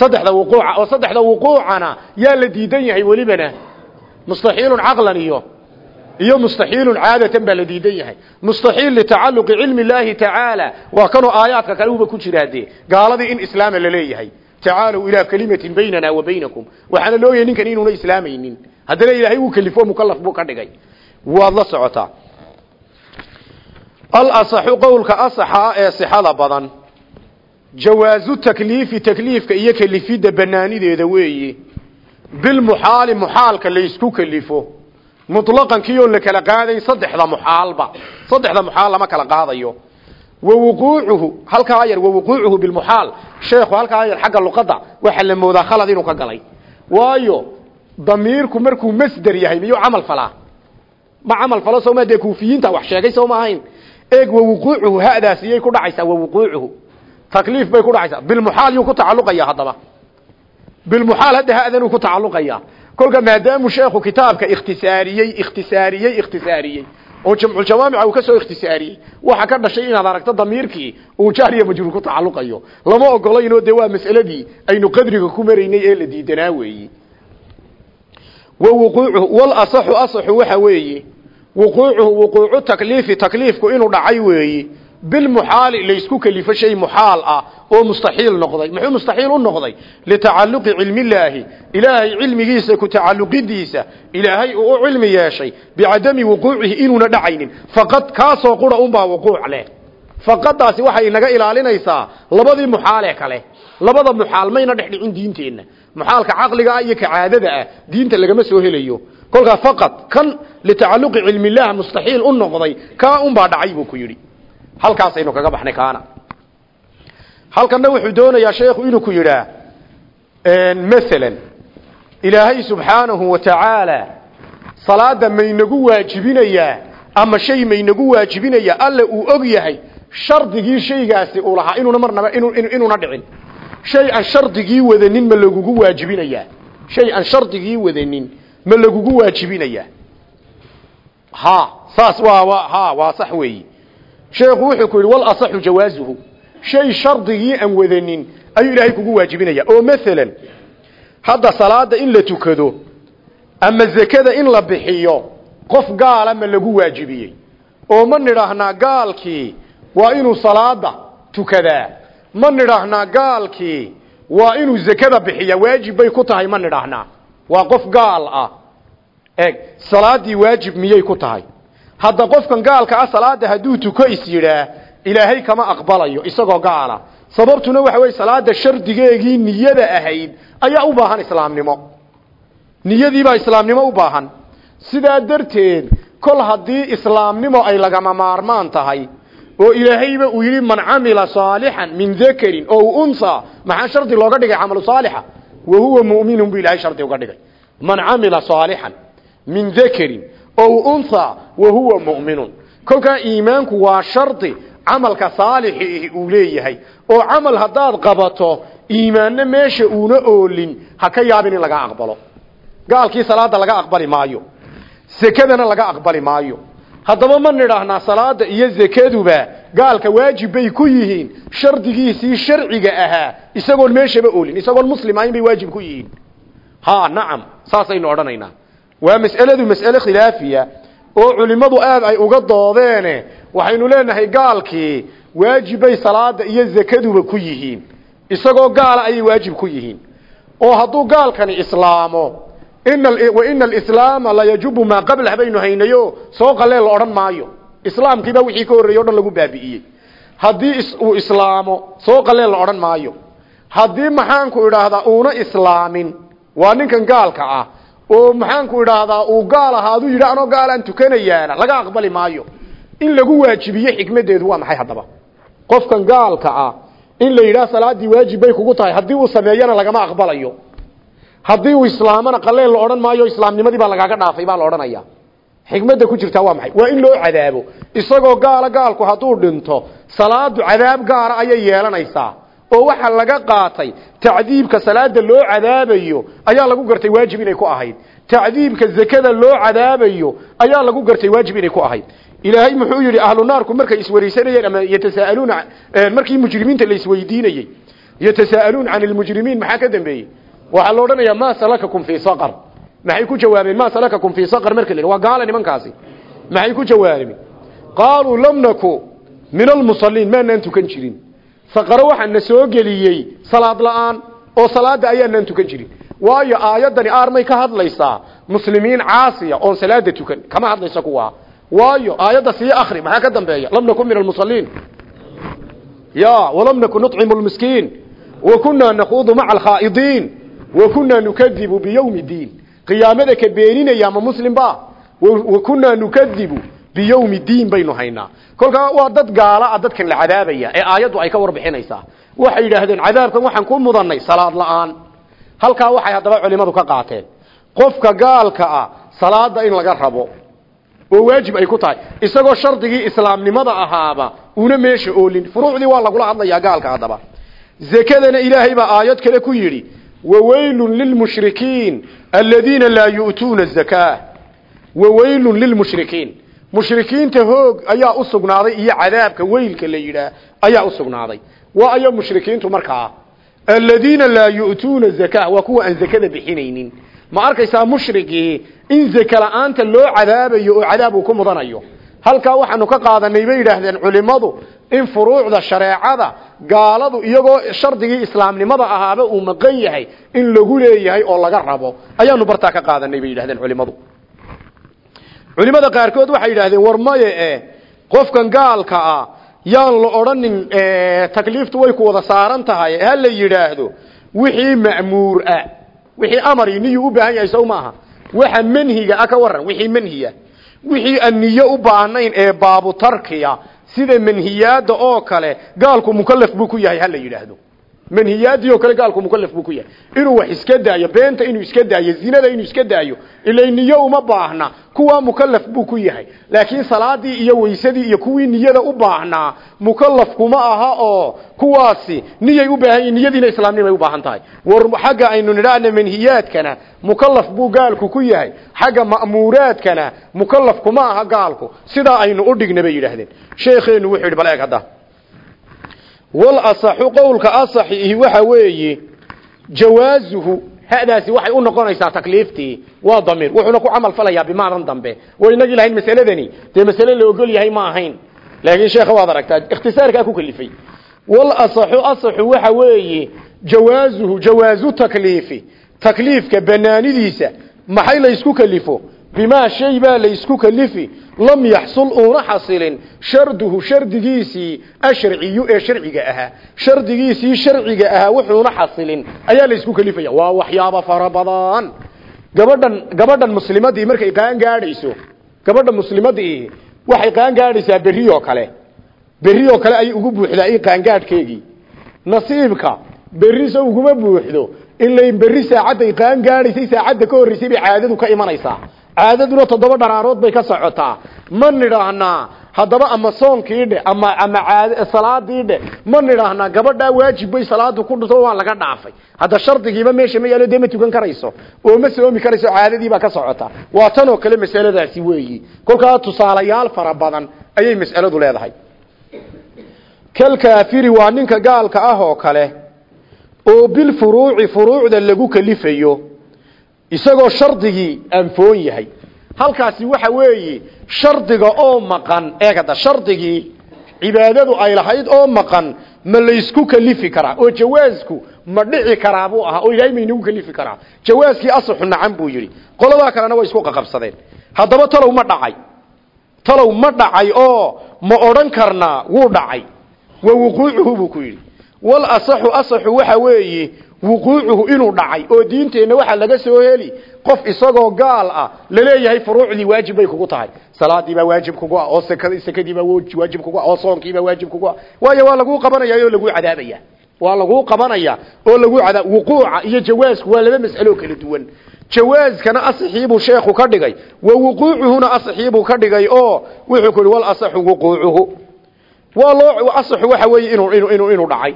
saddexda wuquuca oo saddexda wuquucana yaa la diidan yahay welibana. Mustaxiilun caqlan iyo iyo mustaxiilun caadatan baa la diidan yahay. Mustaxiil litacalluqi cilmi illaahi tacaala waa kanoo aayaadka kale uba ku jiraadee. Gaaladii in islaama la leeyahay. Tacaalow ilaa kalimatin baynana wa baynakum. Waxaana looyahay ninkan inuuna islaamaynin haddana ilaahay wuu kelifo mukalaf buu ka dhigay waad la socotaa. Alasaxu qowlka asaxa ee sixada badan jawaazu takliifi takliifka iyo kelifidda banaanideeda weeye bilmuxaali muxaalka laysku kelifo muطlaqan kiyoon la kala qaadayn saddexda muxaalba. Saddexda muxaal lama kala qaadayo. Wa wuquucuhu halkaa yar wa wuquucuhu bilmuxaal sheekhu halkaa yar xagga luqadda waxaa la moodaa khalad inuu ka galay. Waayo damiirku markuu masder yahay miyuu camal falaa ma camal falo sooma wax sheegay soo ma ahayn. Eeg wa wuquucuhu hadaas iyay ku dhacaysaa wa wuquucuhu takliif bay ku dhacaysaa. Bilmuxaal yuu ku tacalluqaya haddaba. Bilmuxaal hadda hadanuu ku tacalluqaya kolka maadaamu sheekhu kitaabka ikhtisaariyey ikhtisaariyey ikhtisaariyey. Oo jamculjamaamica uu ka soo ikhtisaariyey. Waxa ka dhashay inaad aragto damiirkii uu jaariya majruur ku tacalluqayo. Lama ogolaynoo dee waa mas'aladii aynu qadriga ku maraynay ee la diidanaa weeyi. Wa wuquucuhu wal asaxu asaxu waxa weeye wuquucuhu wuquucu takliifi takliifku inuu dhacay weeyi. Bilmuxaali laysku kelifo shay muxaal ah oo mustaxiil noqday. Muxuu mustaxiil u noqday? Litacalluqi cilmillaahi. Ilaahay cilmigiisa ku tacalluqidiisa. Ilaahay uu u cilmi yeeshay. Bicadami wuquucihi inuuna dhacaynin. Faqad kaasoo qura unbaa wuquuc leh faqadaasi waxay naga ilaalinaysaa labadii muxaalee kale. Labada muxaal mayna dhex dhicin diinteenna muxaalka caqliga ah iyo ka caadada ah diinta lagama soo helayo. Kolkaa faqad kan litacalluqi cilmillaah mustaxiil u noqday kaa unbaa dhacay buu ku yidhi. Halkaasaynu kaga baxnay kaana. Halkanna wuxuu doonayaa sheekhu inuu ku yidhaa masalan ilaahay subxaanahu wa tacaala salaada maynagu waajibinayaa ama shay maynagu waajibinayaa alla uu og yahay shardigii shaygaasi uu lahaa inuuna marnaba inuuna dhicin. Shay aan shardigii wadanin ma lagugu waajibinayaa shay aan shardigii wadanin ma lagugu waajibinayaa ha saas waa ha waa sax weeyi. Sheekhu wuxuu ku yidhi wal asaxu jawaazuhu. Shay shardigii aan wadanin ayuu ilaahay kugu waajibinaya. Oo maalan hadda salaada in la tukado ama zakada in la bixiyo qof gaala ma lagu waajibiyey. Oo ma nidhaahnaa gaalkii waa inuu salaada tukadaa. Ma nidhaahnaa gaalkii? Waa inuu zakada bixiya waajib bay ku tahay ma nidhaahnaa waa qof gaal ah. Eeg salaadii waajib miyay ku tahay? Hadda qofkan gaalka ah salaada hadduu tuko is yidhaa ilaahay kama aqbalayo isagoo gaala sababtuna waxa weye salaada shardigeegii niyada ahayd ayaa u baahan islaamnimo. Niyadiibaa islaamnimo u baahan. Sidaa darteed kol haddii islaamnimo ay lagama maarmaan tahay oo ilaahayba uu yidhi man camila saalixan min dakarin oo unsa maxaa shardi looga dhigay camalu saalixa. Wa huwa mu'minun buu ilahay shardi uga dhigay. Man camila saalixan min dakarin oo unha wa huwa mu'minun. Kolkaa iimaanku waa shardi camalka saalixi uu leeyahay. Oo camal haddaad qabato iimaanna meesha uuna oolin ha ka yaabin in laga aqbalo. Gaalkii salaada laga aqbali maayo. Sekadana laga aqbali maayo haddaba ma nidhaahnaa salaada iyo zekaduba gaalka waajib bay ku yihiin shardigiisii sharciga ahaa isagoon meeshaba oolin isagoon muslim ahayn bay waajib ku yihiin. Ha nacam saasaynu odhanaynaa. Waa mas'aladu mas'ale khilaafiya oo culimmadu aad ay uga doodeene waxaynu leenahay gaalkii waajibay salaada iyo zakaduba ku yihiin. Isagoo gaala ayay waajib ku yihiin. Oo hadduu gaalkani islaamo ina alislaama la yajubu maa qablah baynu haynayo. Soo qalee la odhan maayo. Islaamkiibaa wixii ka horreeyey o dhan lagu baabi'iyey haddii uu islaamo soo qalee la maayo. Haddii maxaanku idhaahdaa uuna islaamin waa ninkan gaalka ah. Oo maxaanku idhaahdaa uu gaal ahaaduu yidhi anoo gaalaan tukanayaana. Laga aqbali maayo. In lagu waajibiye xikmaddeedu waa maxay haddaba? Qofkan gaalka ah in la yidhaha salaadii waajib bay kugu tahay haddii uu sameeyana lagama aqbalayo haddii uu islaamana qaleel la odhan maayo islaamnimadii baa lagaaga dhaafay baa la odhanaya xikmadda ku jirtaa waa maxay? Waa in loo cadaabo. Isagoo gaala gaalku hadduu dhinto salaadu cadaab gaara ayay yeelanaysaa. Oo waxa laga qaatay tacdiibka salaada loo cadaabayo ayaa lagu gartay waajib inay ku ahayd. Tacdiibka zakada loo cadaabayo ayaa lagu gartay waajib inay ku ahayd. Ilaahay muxuu yidhi ahlu naarku markay iswaraysanayeen ama yatasaaluuna markii mujrimiinta la isweydiinayey yatasaaluun can lmujrimiin maxaa ka dambeeyey waxaa la odhanayaa ma salakakum fii saqar. Maxay ku jawaabeen ma salakakum fii saqar? Marka la waa gaala maxay ku jawaabeen qaaluu lam naku min almusaliin maanaan tukan jirin. Saqaro waxaa na soo geliyey salaad la'aan oo salaada ayaanaan tukan jirin. Waayo aayaddani aarmay ka hadlaysaa muslimiin caasiya oon salaada tukan kama hadlaysa kuwaa. Waayo aayadda sii akri maxaa ka dambeeya? Lam nakun min almusaliin ya walam nakun nucimu lmiskiin wa kunaa nakuudu maca alkhaa'idiin wa kunaa nukadibu biyowmi diin. Qiyaamada ka beeninaya ma muslim ba wa kunaa nukadibu biyowmi diin baynu haynaa. Kolkaa waa dad gaala a dadkan la cadaabaya ee aayaddu ay ka warbixinaysaa. Waxay yidhaahdeen cadaabkan waxaan ku mudannay salaad la'aan. Halkaa waxay haddaba culimadu ka qaateen. Qofka gaalka ah salaada in laga rabo oo waajib ay ku tahay isagoo shardigii islaamnimada ahaaba una meesha oolin. Furuucdii waa lagula hadlayaa gaalka haddaba. Zakadana ilaahay baa aayad kale ku yidhi lilmushrikiin aladiina laa yu'tuuna azakaa waweylun lilmushrikiin mushrikiinta hoog ayaa u sugnaaday iyo cadaabka weylka la yidhaah ayaa u sugnaaday waa ayo mushrikiintu markaa aladiina laa yu'tuuna zakaa waa kuwa aan zakada bixinaynin ma arkaysaa mushrigii in zaka la'aanta loo cadaabayo oo cadaab uu ku mudanayo halkaa waxaanu ka qaadanay bay yidhaahdeen culimmadu in furuucda shareecada gaaladu iyagoo shardigii islaamnimada ahaaba uu maqan yahay in lagu leeyahay oo laga rabo. Ayaanu bartaa ka qaadanay bay yidhahdeen culimmadu. Culimada qaarkood waxay yidhahdeen war maye e qofkan gaalka ah yaan la odhanin takliiftu way ku wada saaran tahay. Ha la yidhaahdo wixii ma'muur ah wixii amari niyuu u baahan yahay sow waxa manhiga ah waran wixii manhiya wixii aan niyo u baahnayn ee baabu tarkiya sida manhiyaada oo kale gaalku mukallaf buu ku yahay ha la yidhaahdo manhiyaadii oo kale gaalku mukallaf buu ku yahay. Inuu wax iska daayo beenta inuu iska daayo zinada inuu iska daayo ilaa niyo uma baahna kuwa mukallaf buu ku yahay. Laakiin salaadii iyo weysadii iyo kuwii niyada u baahnaa mukallaf kuma aha oo kuwaasi niyay u baahan yihiin niyadiina islaamnimay u baahan tahay. War xagga aynu nidhaahna manhiyaadkana mukallaf buu gaalku ku yahay. Xagga ma'muuraadkana mukallaf kuma aha gaalku. Sidaa aynu u dhigna bay yidhaahdeen. Sheekheenu wuxuu yidhi bal eeg wal asaxu qowlka asaxi ihi waxa weeye jawaazuhu hadaasi waxay u noqonaysaa takliiftii waa damiir. Wuxuuna ku camal falayaa bimaadan dambe. Waa inagii lahayn masaladani dee masale la ogol yahay ma ahayn. Laakiin sheekha waad aragtaa ikhtisaarkaa ku kalifay. Wal asaxu waxa weeye jawaazuhu jawaazu takliifi. Takliifka banaanidiisa maxay la isku kalifo bimaa shay baa la isku kalifi lam yaxsul uuna xasilin. Sharduhu shardigiisii asharciyu ee sharciga ahaa. Shardigiisii sharciga ahaa wuxuuna xasilin. Ayaa la isku kalifaya. Waa waxyaabo fara badan. Gabadhan gabadhan muslimadii markay qaan gaadhayso gabadha muslimadii waxay qaan gaadhaysaa berri oo kale. Berri oo kale ayay ugu buuxdaa in qaangaadhkeegii nasiibka berri se uguma buuxdo. Ilain berri saacadday qaan gaadhaysay saacadda ka horraysay bay caadadu ka imanaysaa caadaduna toddoba dharaarood bay ka socotaa. Ma nidhaahnaa haddaba ama soonkii dhe ama ama caad salaadii dhe ma nidhaahnaa gabadhaa waajib bay salaadu ku dhunto waa laga dhaafay. Hadda shardigiiba meesha ma yaalo dee ma tukan karayso. Oo ma soomi karayso caadadiibaa ka socota. Waa tan oo kale masaladaasi weeyi. Kolkaa tusaalayaal fara badan ayay mas'aladu leedahay. Kalkaafiri waa ninka gaalka ah oo kale oo bilfuruuci furuucda lagu kalifayo isagoo shardigii anfoon yahay. Halkaasi waxa weeye shardiga oo maqan eegada shardigii cibaadadu ay lahayd oo maqan ma laysku kalifi karaa oo jawaasku ma dhici karaa buu ahaa oo ilaahay ma inagu kalifi karaa. Jawaaskii asaxu nacan buu yidhi. Qoladaa kalena way isku qaqabsadeen. Haddaba talow ma dhacay. Talow ma dhacay oo ma odhan karnaa wuu dhacay. Wa wuquucuhu buu ku yidhi. Wal asaxu asaxu waxa weeye wuquucuhu inuu dhacay oo diinteenna waxaa laga soo heli. Qof isagoo gaal ah la leeyahay furuucdii waajib bay kugu tahay. Salaadii baa waajib kugu ah oo sekad sekadii baa waajib kugu ah oo soonkii baa waajib kugu ah. Waayo waa laguu qabanaya oo laguu cadaabaya. Waa laguu qabanaya oo lagu cadaab wuquuca iyo jawaasku waa laba mas'alo kala duwan. Jawaaskana asaxiibuu sheekhu ka dhigay. Wa wuquucuhuna asaxiibuu ka dhigay oo wuxuu ku wal asaxu wuquucuhu. Waa loo asaxu waxa weeye inuu inuu inuu dhacay.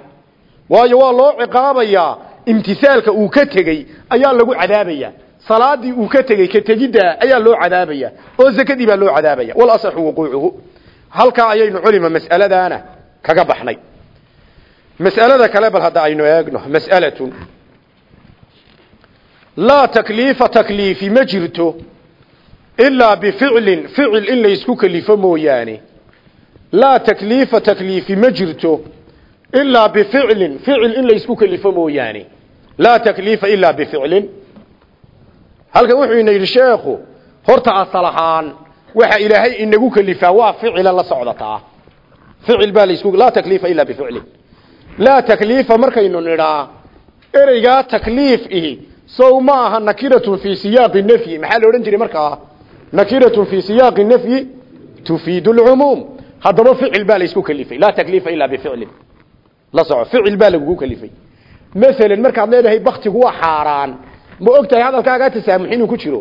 Waayo waa loo ciqaabayaa imtisaalka uu ka tegey ayaa lagu cadaabaya. Salaadii uu ka tegey ka tegidda ayaa loo cadaabaya. Oo zakadii baa loo cadaabaya. Wal asaxu wuquucuhu. Halkaa ayaynu culima mas'aladaana kaga baxnay. Mas'alada kale bal hadda aynu eegno mas'alatun. Laa takliifa takliifi ma jirto ilaa bificlin ficil in laysku kalifo mooyaane. Laa takliifa takliifi ma jirto ilaa bificlin ficil in laysku kalifo mooyaane laa takliifa ilaa bificlin. Halkan wuxuu ina yidhi sheekhu horta asal ahaan waxa ilaahay inagu kalifaa waa ficila la socdataa. Ficil baa laysku laa takliifa ilaa bificlin. Laa takliifa markaynu nidhaa ereygaa takliif ihi sow ma aha nakiratun fii siyaaqi nafyi. Maxaa la odhan jiray markaa nakiratun fii siyaaqi nafyi tufiidu lcumuum haddaba ficil baa laysku kalifay. Laa masalan markaad leedahay baktigu waa xaaraan ma og tahay hadalkaagaa tasaamuxin inuu ku jiro?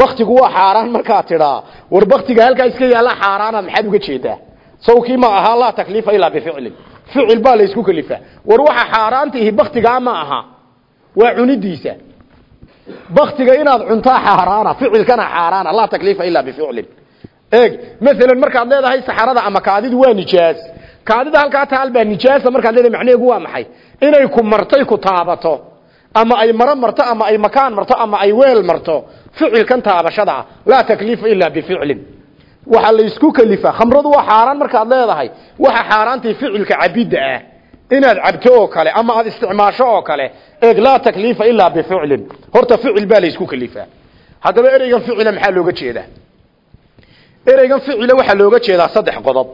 Baktigu waa xaaraan markaad tidhaa war baktiga halkaa iska yaalla xaaraana maxaad uga jeedaa? Sawkii ma ahaa laa takliifa ilaa bificlin. Ficil baa laysku kalifaa war waxa xaaraanta ihi baktigaa ma aha. Waa cunidiisa. Baktiga inaad cuntaa xaaraana ficilkana xaaraana laa takliifa ilaa bificlin. Eeg masalan markaad leedahay saxarada ama kaadidu waa nijaas. Kaadida halkaa taal baa nijaasa markaad leedahay macnaheedu waa maxay inay ku martay ku taabato ama ay maro marto ama ay makaan marto ama ay weel marto ficilkan taabashada ah laa takliifa ilaa bificlin. Waxaa laysku kalifaa khamradu waa xaaraan markaad leedahay waxa xaaraantay ficilka cabidda ah inaad cabto oo kale ama aad isticmaasho oo kale eeg laa takliifa ilaa bificlin. Horta ficil baa laysku kalifaa haddaba ereygan ficila maxaa looga jeedaa? Ereygan ficila waxaa looga jeedaa saddex qodob.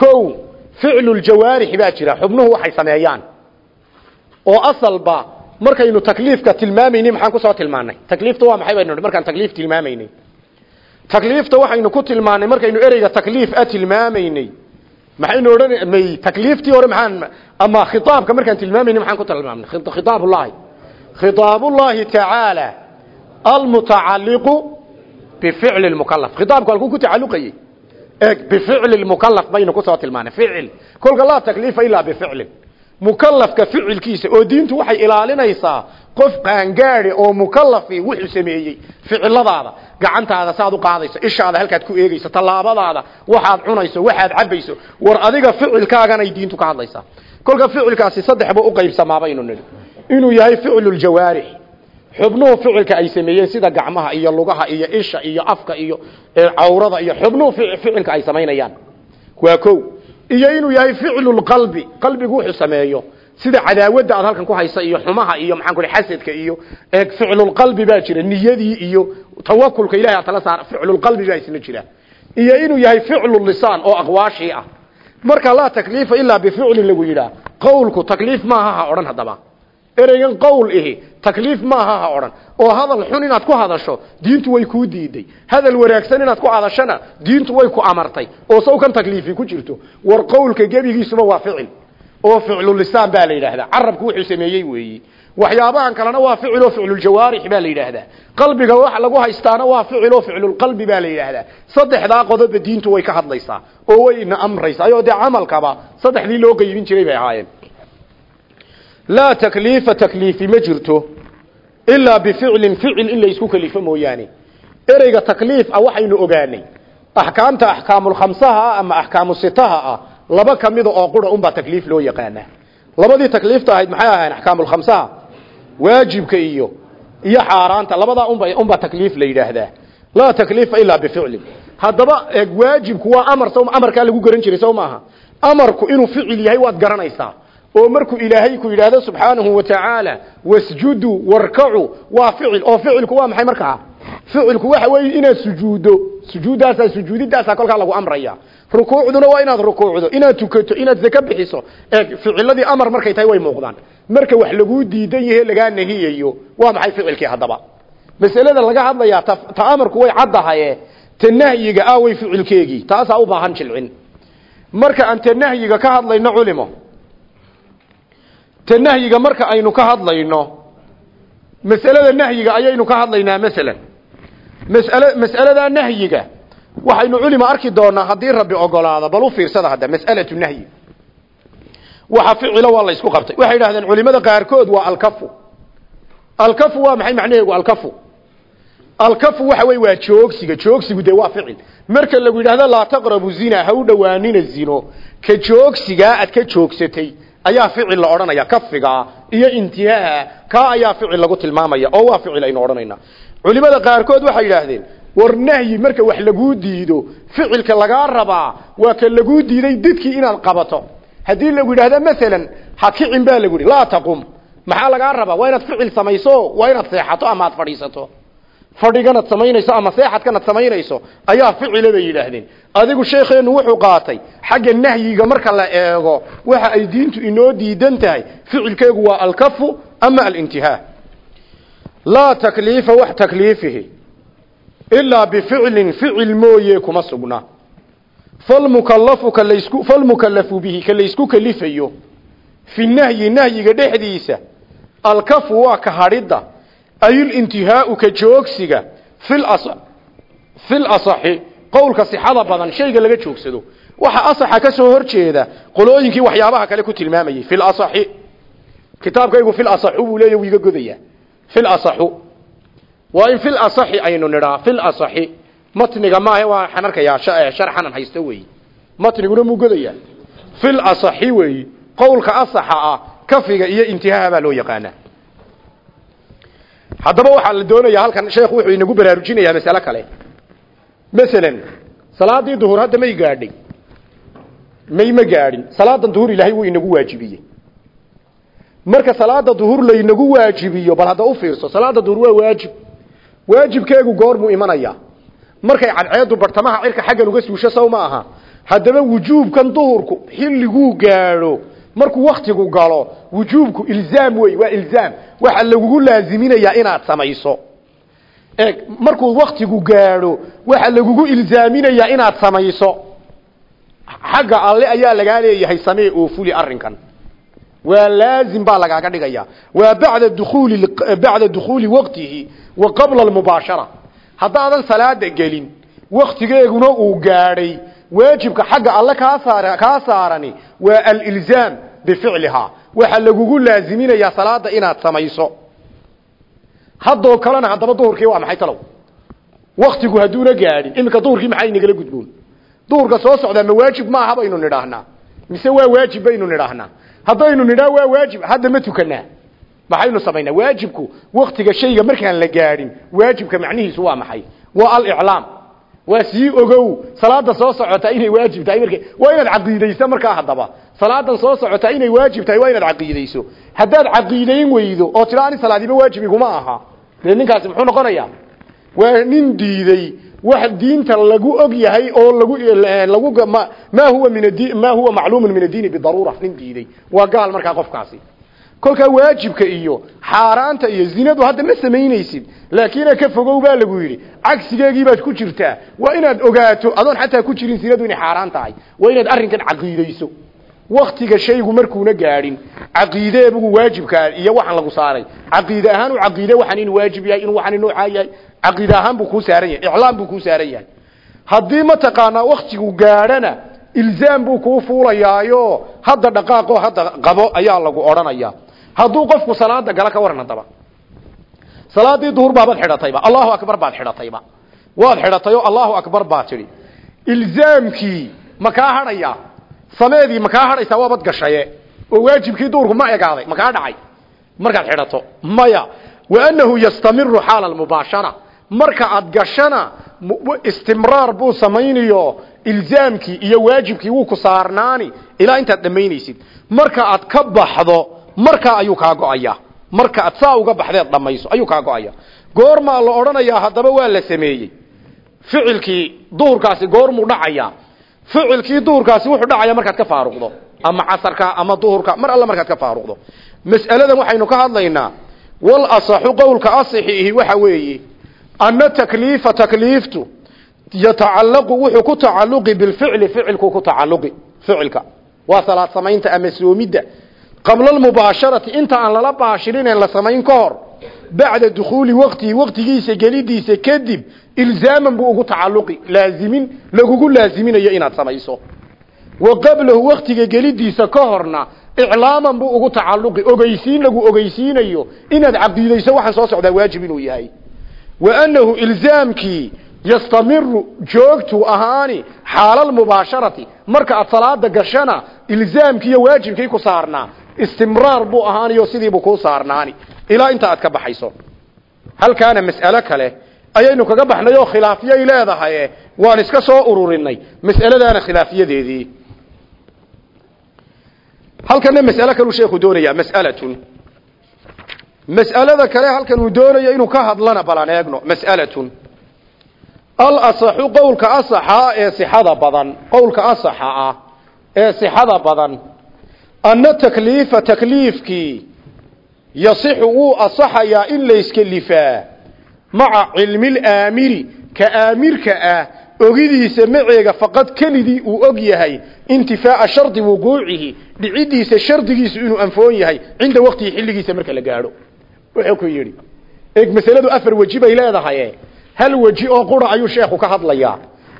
Kow ficlu ljawaarixi baa jira xubnuhu waxay sameeyaan. oo asalba markaynu takliifka tilmaamaynay maxaan ku soo tilmaanay takliifta waa maxay baynu markaan takliif tilmaamaynay. Takliifta waxaynu ku tilmaanay markaynu ereyga takliif a tilmaamaynay. Maxaynu odhan may takliiftii hore maxaan ama khitaabka markaan tilmaamayna maxaan ku tilmaamnay? Khitaabullahi khitaabullahi tacaala almutacalliqu bificli lmukallaf. Khitaabku halkuu ku tacalluqayey eeg bificli lmukallaf baynu ku soo tilmaanay. Ficil kolka laa takliifa ilaa bificlin mukallafka ficilkiisa oo diintu waxay ilaalinaysaa qof qaangaade oo mukallafi wuxuu sameeyey ficiladaada gacantaada saad u qaadayso ishaada halkaad ku eegayso tallaabadaada waxaad cunayso waxaad cabayso war adiga ficilkaaganay diintu ka hadlaysaa. Kolka ficilkaasi saddexba u qaybsamaa baynu nidhi. Inuu yahay ficluljawaarix xubnuhu ficilka ay sameeyeen sida gacmaha iyo lugaha iyo isha iyo afka iyo cawrada iyo xubnuhu ficilka ay samaynayaan. Waa ko iyo inuu yahay ficlulqalbi qalbigu wuxuu sameeyo. Sida cadaawadda aad halkan ku haysa iyo xumaha iyo maxaan ku xasadka iyo ficlulqalbi baa jira niyadii iyo tawakulka ilahay aad tala saar ficlulqalbi baa isna jira. Iyo inuu yahay ficlulisaan oo aqwaashii ah. Marka laa takliifa ilaa bificlin lagu yidhaah qowlku takliif maaha ha odhan haddaba ereygan qowl ihi takliif maaha ha odhan. Oo hadal xun inaad ku hadasho diintu way kuu diiday. Hadal wanaagsan inaad ku hadashona diintu way ku amartay. Oo sawkan takliifi ku jirto war qowlka gebigiisuba waa ficil. Oo ficlulisaan baa la yidhaahdaa. Carabku wuxuu sameeyey weeyi. Waxyaabahan kalena waa ficil oo ficluljawaarix baa la yidhaahdaa. Qalbiga waxa lagu haystaana waa ficil oo ficlulqalbi baa la yidhaahdaa. Saddexdaa qodoba diintu way ka hadlaysaa oo way ina amraysaa. Ayoo dee camalkaba saddexdii loo qeybin jiray bay ahaayeen laa takliifa takliifi ma jirto. Ilaa bificlin ficil in laysku kalifo mooyaane. Ereyga takliif ah waxaynu ogaanay. Axkaamta axkaamulkhamsaha ah ama axkaamu sitaha ah laba kamida oo qura unbaa takliif loo yaqaanaa labadii takliifta ahayd maxay ahayn axkaamulkhamsaha waajibka iyo iyo xaaraanta labadaa unba unbaa takliif la yidhaahdaa. Laa takliifa ilaa bificlin. Haddaba eeg waajibku waa amar s amarkaa lagu garan jiray sow maaha amarku inuu ficil yahay waad garanaysaa oo markuu ilaahay ku yidhaahdo subxaanahu wa tacaala wasjuduu warkacuu waa ficil oo ficilku waa maxay markaa? Ficilku waxa weeye inaad sujuuddo sujuuddaasaa sujuudidaasaa kolkaa lagu amraya. Rukuucduna waa inaad rukuucdo inaad tukato inaad zake bixiso. Eeg ficiladii amar markay tahay way muuqdaan. Marka wax laguu diidan yahe lagaa nahiyayo waa maxay ficilkii haddaba? Masalada laga hadlayaa ta amarku way caddahaye ta nahyiga ah way ficilkeegii. Taasaa u baahan jilcin. Marka aan ta ka hadlayno culimo ta nahyiga marka aynu ka hadlayno mas'alada nahyiga ayaynu ka hadlaynaa masalan. Mas'ale mas'aladaa nahyiga waxaynu culima arki doonaa haddii rabbi ogolaado bal u fiirsada hadda mas'alatu nahyi. Waxa ficilo waa la isku qabtay. Waxay yidhahdeen culimada qaarkood waa alkafu. Alkafu waa maxay macnaheegu alkafu. Alkafu waxa wey waa joogsiga joogsigu dee waa ficil. Marka lagu yidhahdo laa taqrabu zina ha u dhowaanina zino. Ka joogsigaa aad ka joogsatay ayaa ficil la odhanaya kafigaa iyo intihaha kaa ayaa ficil lagu tilmaamaya oo waa ficil aynu odhanayna. Culimada qaarkood waxay yidhaahdeen war nahyi marka wax laguu diido ficilka lagaa rabaa waa ka laguu diiday didkii inaad qabato. Haddii lagu yidhahdo masalan ha kicin baa lagu yidhi laa taqum maxaa lagaa rabaa? Waa inaad ficil samayso waa inaad seexato ama aad fadhiisato fadhiganad samaynayso ama seexadkanad samaynayso ayaa ficila bay yidhaahdeen. Adigu sheekheenu wuxuu qaatay xagga nahyiga marka la eego waxa ay diintu inoo diidan tahay ficilkeegu waa alkafu ama alintihaa. Laa takliifa wax takliifihi ilaa bificlin ficil mooye kuma sugna. Falmukalafu kalaysku falmukalafu bihi ka laysku kalifayo. Fi nahyi nahyiga dhexdiisa alkafu waa ka hadhidda ayulintihaau ka joogsiga fil asaxi qowlka sixada badan shayga laga joogsado waxa asaxa ka soo horjeeda qolooyinkii waxyaabaha kale ku tilmaamayay fil asaxi kitaabkaygu fil asaxu buu leeyahy wuu iga godayaa fil asaxu. Waa in fil asaxi aynu nidhaa fil asaxi matniga maahe waxaan arkayaa sharxanan haysto weeyi matniguna muu godayaa. Fil asaxi weeyi qowlka asaxa ah kafiga iyo intihaha baa loo yaqaanaa haddaba waxaa la doonayaa halkan sheekhu wuxuu inagu baraarujinayaa masale kale. Masalan salaadii duhur hadda may gaadhay may ma gaadhin. Salaada duhur ilaahay wuu inagu waajibiyey. Marka salaada duhur laynagu waajibiyo bal hadda u fiirso salaada duhur waa waajib. Waajibkeegu goormuu imanayaa markay cadceedu bartamaha cirka xaggan uga suusho sow ma aha. Haddaba wujuubkan duhurku xilliguu gaadho markuu waktigu galo wujuubku ilzaam wey waa ilzaam. Waxaa lagugu laaziminayaa inaad samayso. Eeg markuu waktigu gaadho waxaa lagugu ilzaaminayaa inaad samayso. Xagga alle ayaa lagaa leeyahay samee oo fuli arrinkan. Waa laazim baa lagaaga dhigaya. Waa bacda dukuuli bacda dukhuuli waqtihi wa qabla almubaashara. Haddaadan salaada gelin waktigeeguna uu gaadhay waajibka xagga alle kaa saar kaa saarani waa alilzaam bificlihaa waxaa lagugu laaziminayaa salaada inaad samayso. Haddoo kalena haddaba duhurkii waa maxay talow waktigu hadduuna gaadhin iminka duhurkii maxay nagala gudboon? Duhurka soo socdaa ma waajib maaha baynu nidhaahnaa mise waa waajib baynu nidhaahnaa haddaynu nidhaa waa waajib hadda ma tukanaa. Maxaynu samaynaa waajibku waktiga shayga markaan la gaadhin waajibka macnihiisu waa maxay? Waa aliclaam waa sii ogow. Salaada soo socota inay waajib tahay. Marka waa inaad caqiidayso markaa haddaba. Salaadan soo socota inay waajib tahay waa inaad caqiidayso. Haddaad caqiidayn weydo oo tira ani salaadiba waajib iguma aha. Dee ninkaasi muxuu noqonayaa? Waa nin diiday. Wax diinta lagu og yahay oo lagu lagu ma, huwa min ma huwa macluumun min ad-din bidarura nin diiday. Waa gaal markaa qofkaasi kolkaa waajibka iyo xaaraanta iyo zinadu hadda ma samaynaysid. Laakiin ka fogow baa lagu yidhi cagsigeegii baad ku jirtaa. Waa inaad ogaato adoon xataa ku jirin zinadu inay xaaraan tahay. Waa inaad arrinkan caqiidayso. Waktiga shaygu markuuna gaadhin caqiideebugu waajibkaa iyo waxaan lagu saaray. Caqiide ahaan u caqiide waxaan inuu waajib yahay inuu waxaan noocaa yahay. Caqiide ahaan buu kuu saaran yahay iclaam buu kuu saaran yahay. Haddii mataqaanaa waktigu gaadhana ilzaam buu kuu fuulayaayo. Hadda dhaqaaqoo hadda qabo ayaa lagu odhanayaa hadduu qofku salaada gala ka waran haddaba. Salaadii duhur baabaad xidhatayba allahu akbar baad xidhatayba waad xidhatay allahu akbar baad tidhi. Ilzaamkii ma hadhaya? Sameedii ma kaa hadhaysaa waabad gashaye? Oo waajibkii duhurku ma egaaday? Ma dhacay? Markaad xidhato maya. Wa annahu yastamiru xaala almubaashara. Marka aad gashana istimraar buu samaynayo ilzaamkii iyo waajibkii wuu ku saarnaani. Ilaa intaad dhammaynaysid marka aad ka baxdo markaa ayuu kaa go'aya. Marka aad saa uga baxdeed dhammayso ayuu kaa go'aya. Goormaa la odhanayaa haddaba waa la sameeyey. Ficilkii duhurkaasi goormuu dhacayaa ficilkii duhurkaasi wuxuu dhacaya markaad ka faaruqdo. Ama casarka ama duhurka mar alla markaad ka faaruqdo. Mas'aladan waxaynu ka hadlaynaa. Wal asaxu qowlka asixiihi waxa weeye anna takliifa takliiftu yatacallaqu wuxuu ku tacalluqi bilficli ficilku ku tacalluqi ficilka. Waa salaad samaynta ama soomidda qabla almubaasharati inta aan lala baashirinen la samayn ka hor bacda dukhuuli waqtihi waqtigiisa gelidiisa kadib ilzaaman buu ugu tacalluqi. Laazimin lagugu laaziminayo inaad samayso. Wa qablahu waqtiga gelidiisa ka horna iclaaman buu ugu tacalluqi. Ogeysiin lagu ogeysiinayo inaad caqiidayso waxaan soo socdaa waajib inuu yahay. Wa annahu ilzaamkii yastamiru joogtuu ahaani xaala almubaasharati marka aad salaada gashana ilzaamkii iyo waajibkii ku saarnaa istimraar buu ahaaniyo sidiibuu kuu saarnaani. Ilaa inta aad ka baxayso. Halkaana mas'alo kale ayaynu kaga baxnay oo khilaafiyay leedahay waan iska soo ururinay mas'aladaana khilaafiyadeedii. Halkana mas'alo kaluu sheekhu doonayaa mas'alatun. Mas'alada kale halkan uu doonayo inuu ka hadlana balan eegno mas'alatun. Al asaxu qowlka asaxa ee sixada badan qowlka asaxa ah ee sixada badan anna takliifa takliifkii yasixu wuu asaxayaa in layskallifaa maca cilmilaamiri ka aamirka ah ogidiisa maceega faqad kelidii uu og yahay intifaa'a shardi wuquucihi dhicidiisa shardigiisu inuu anfoon yahay cinda waqtihi xilligiisa marka la gaadho wuxuu ku yidhi eeg masaladu afar weji bay leedahay hal weji oo qura ayuu sheekhu ka hadlayaa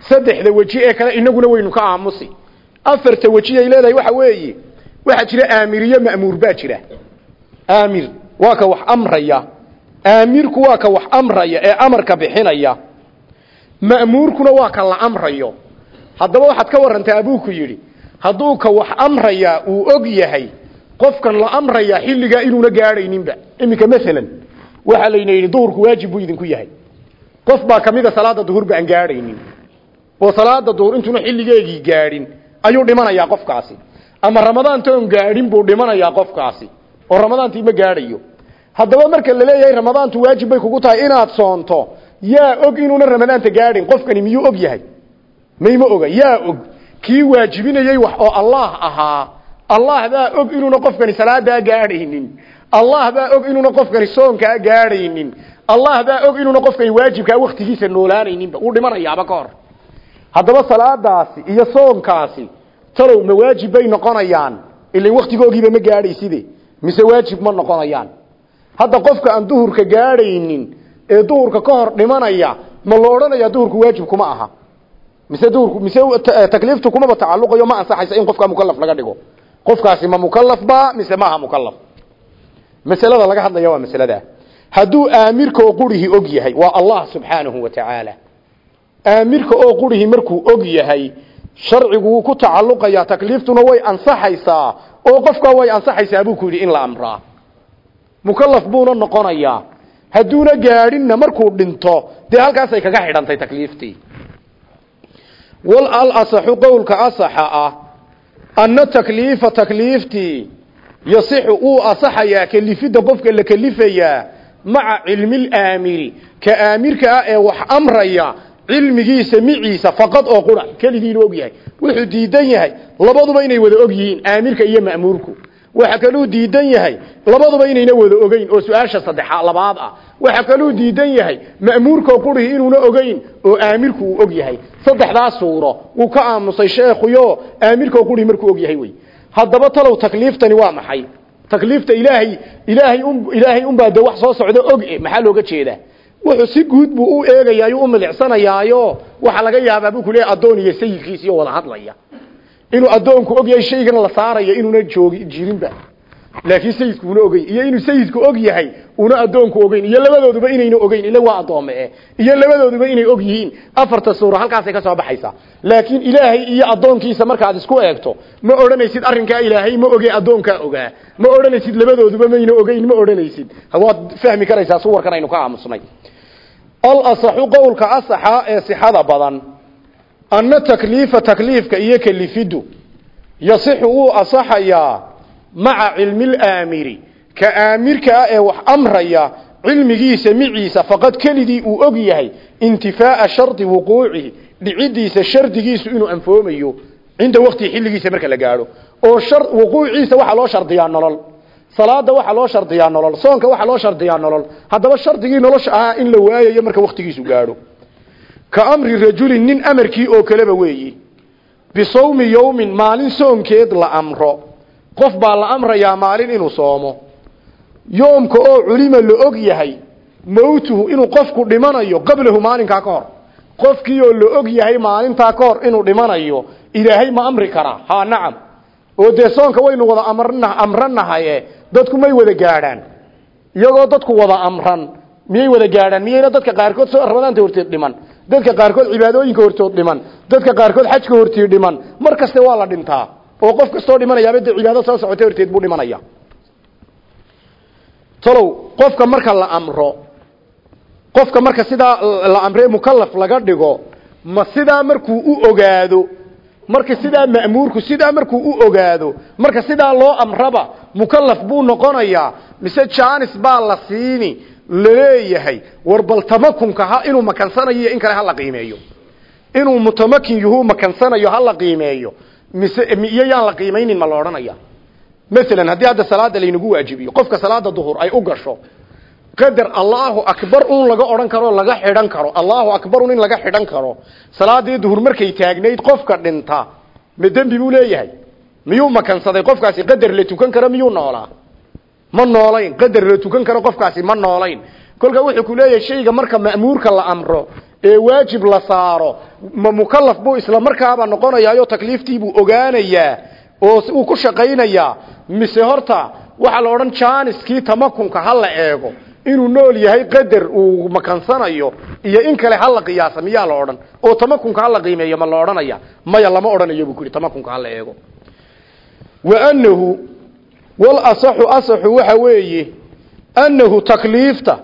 saddexda weji ee kale inaguna waynu ka aamusi afarta weji ay leedahay waxa weeye waxaa jira aamiriyo ma'muur baa jira. Aamir waa ka wax amraya. Aamirku waa ka wax amraya ee amarka bixinaya. Ma'muurkuna waa ka la amrayo. Haddaba waxaad ka warantaa abuuku yidhi hadduu ka wax amrayaa uu og yahay qofkan la amrayaa xilligaa inuuna gaadhayninba. Iminka maalan waxaa layna yidhi duhurku waajib buu idinku yahay. Qof baa kamida salaada duhurba aan gaadhaynin oo salaada duhur intuuna xilligeegii gaadhin ayuu dhimanayaa qofkaasi ama ramadaantoon gaadhin buu dhimanayaa qofkaasi. Oo ramadaantii ma gaadhayo haddaba marka la leeyahay ramadaantu waajib bay kugu tahay inaad soonto. Yaa og inuuna ramadaanta gaadhin. Qofkani miyuu og yahay? Mayma oga. Yaa og. Kii waajibinayey wax oo allah ahaa. Allah baa og inuuna qofkani salaadaa gaadhaynin. Allah baa og inuuna qofkani soonkaa gaadhaynin. Allah baa og inuuna qofkani waajibkaa waktigiisa noolaanayninba. Uu dhimanayaaba ka hor. Haddaba salaadaasi iyo soonkaasi talow ma waajib bay noqonayaan. Ila waktigoogiiba ma gaadhayside mise waajib ma noqonayaan. Hadda qofka aan duhurka gaadhaynin ee duhurka ka hor dhimanaya ma la odhanaya duhurku waajib kuma aha. Mise duhurku mise takliiftu kumaba tacalluqayo ma ansaxaysa in qofka mukallaf laga dhigo. Qofkaasi ma mukallaf ba mise maaha mukallaf. Masalada laga hadlaya waa masalada. Hadduu aamirka oo qurihi og yahay waa allah subxaanahu wa tacaala aamirka oo qurihi markuu og yahay sharcigu wuu ku tacalluqayaa takliiftuna way ansaxaysaa oo qofkaa way ansaxaysaa buu ku yidhi in la amraa. Mukallaf buuna noqonayaa hadduuna gaadhinna markuu dhinto dee halkaasay kaga xidhantay takliiftii. Wal al asaxu qowlka asaxa ah anna takliifa takliiftii yasixu uu asaxayaa kelifidda qofka la kelifayaa maca cilmilaamiri ka aamirka ah ee wax amraya cilmigiisa miciisa faqad oo qura keligiinu og yahay. Wuxuu diidan yahay. Labaduba inay wada og yihiin aamirka iyo ma'muurku. Waxa kaluu diidan yahay labaduba inayna wada ogeyn oo su'aasha saddexa labaad ah. Waxa kaluu diidan yahay ma'muurkoo qurihi inuuna ogeyn oo aamirku uu og yahay. Saddexdaa suuro wuu ka aamusay sheekhuyo aamirkoo qurihi markuu og yahay wey. Haddaba talow takliiftani waa maxay? Takliifta ilaahay ilaahay un ilaahay unbaa de wax soo socda og e maxaa looga jeedaa wuxuu si guud buu u eegayaayo u milicsanayaayo. Waxaa laga yaabaa buu kuleeyahy addoon iyo sayidkiisiyo wada hadlaya. Inuu addoonku og shaygan la saarayo inuuna joogi jirinba. Laakiin sayidku una ogeyn iyo inuu sayidku og yahay una addoonku ogeyn iyo labadooduba inayna ogeyn ila waa addoome eh. Iyo labadooduba inay og yihiin afarta suuro halkaasay ka soo baxaysaa laakiin ilaahay iyo addoonkiisa markaad isku eegto ma odhanaysid arrinkaa ilaahay ma oge addoonkaa ogaa. Ma odhanaysid labadooduba mayna ogeyn ma odhanaysid. Waad fahmi karaysaa suwarkan aynu ka aamusnay al asaxu qowlka asaxa ee sixada badan. Anna takliifa takliifka iyo kelifiddu yasixu wuu asaxayaa maca cilmilaamiri ka aamirka ah ee wax amraya cilmigiisa miciisa faqad kelidii uu og yahay intifaa'a shardi wuquucihi dhicidiisa shardigiisu inuu anfoomayo cinda waqtihi xilligiisa marka la gaadho. Oo wuquuciisa waxaa loo shardiyaa nolol salaada waxaa loo shardiyaa nolol soonka waxaa loo shardiyaa nolol. Haddaba shardigii nolosha ahaa in la waayayo marka waktigiisu gaadho. Ka amri rajulin nin amarkii oo kaleba weeyi. Bisawmi yowmin maalin soonkeed la amro. Qof baa la amrayaa maalin inuu soomo. Yoomka oo culima la og yahay mowtuhu inuu qofku dhimanayo qablahu maalinkaa ka hor. Qofkii oo la og yahay maalintaa ka hor inuu dhimanayo ilaahay ma amri karaa. Haa nacam. Oo dee soonka waynu wada amranahaye dadku may wada gaadhaan. Iyagoo dadku wada amran miyay wada gaadhaan? Miyayna dadka qaarkood soo ramadaanta horteed dhiman. Dadka qaarkood cibaadooyinka hortood dhiman. Dadka qaarkood xajka hortii dhiman. Mar kaste waa la dhintaa. Oo qof kastoo dhimanayaaba dee cibaado soo socota horteed buu dhimanaya. Talow qofka marka la amro qofka marka sidaa la amree mukallaf laga dhigo ma sidaa markuu u ogaado marka sidaa ma'muurku sidaa markuu u ogaado marka sidaa loo amraba mukallaf buu noqonayaa mise jaanis baa la siini la leeyahay war bal tamakunka ha inuu makansanayo iyo in kale hala qiimeeyo. Inuu mutamakin yuhu makansanayo hala qiimeeyo. Mise iyo la qiimaynin ma la odhanaya. Masalan haddii salaada laynagu waajibiyo qofka salaada duhur ay u gasho qadar allahu akbar un laga odhan karo laga xidhan karo. Allahu akbar un in laga xidhan karo. Salaadii duhur markay taagnayd qofka dhinta. Ma dembi buu leeyahay. Miyuu makansaday? Qofkaasi qadar la tukan karo miyuu noolaa? Ma noolayn. Qadar la tukan karo qofkaasi ma noolayn. Kolkaa wuxuu ku leeyahay shayga marka ma'muurka la amro ee waajib la saaro ma mukallaf buu isla markaaba noqonayaayo takliiftiibuu ogaanayaa oo uu ku shaqaynayaa. Mise horta waxaa la odhan jaaniskii tamakunka ha la eego inuu nool yahay qadar uu makansanayo iyo in kale hala qiyaasa miyaa la odhan? Oo tamakunka hala qiimeeyo ma la odhanaya? Maya lama odhanayo buu ku yidhi tamakunka hala eego. Wa annahu wal asaxu asaxu waxa weeye annahu takliifta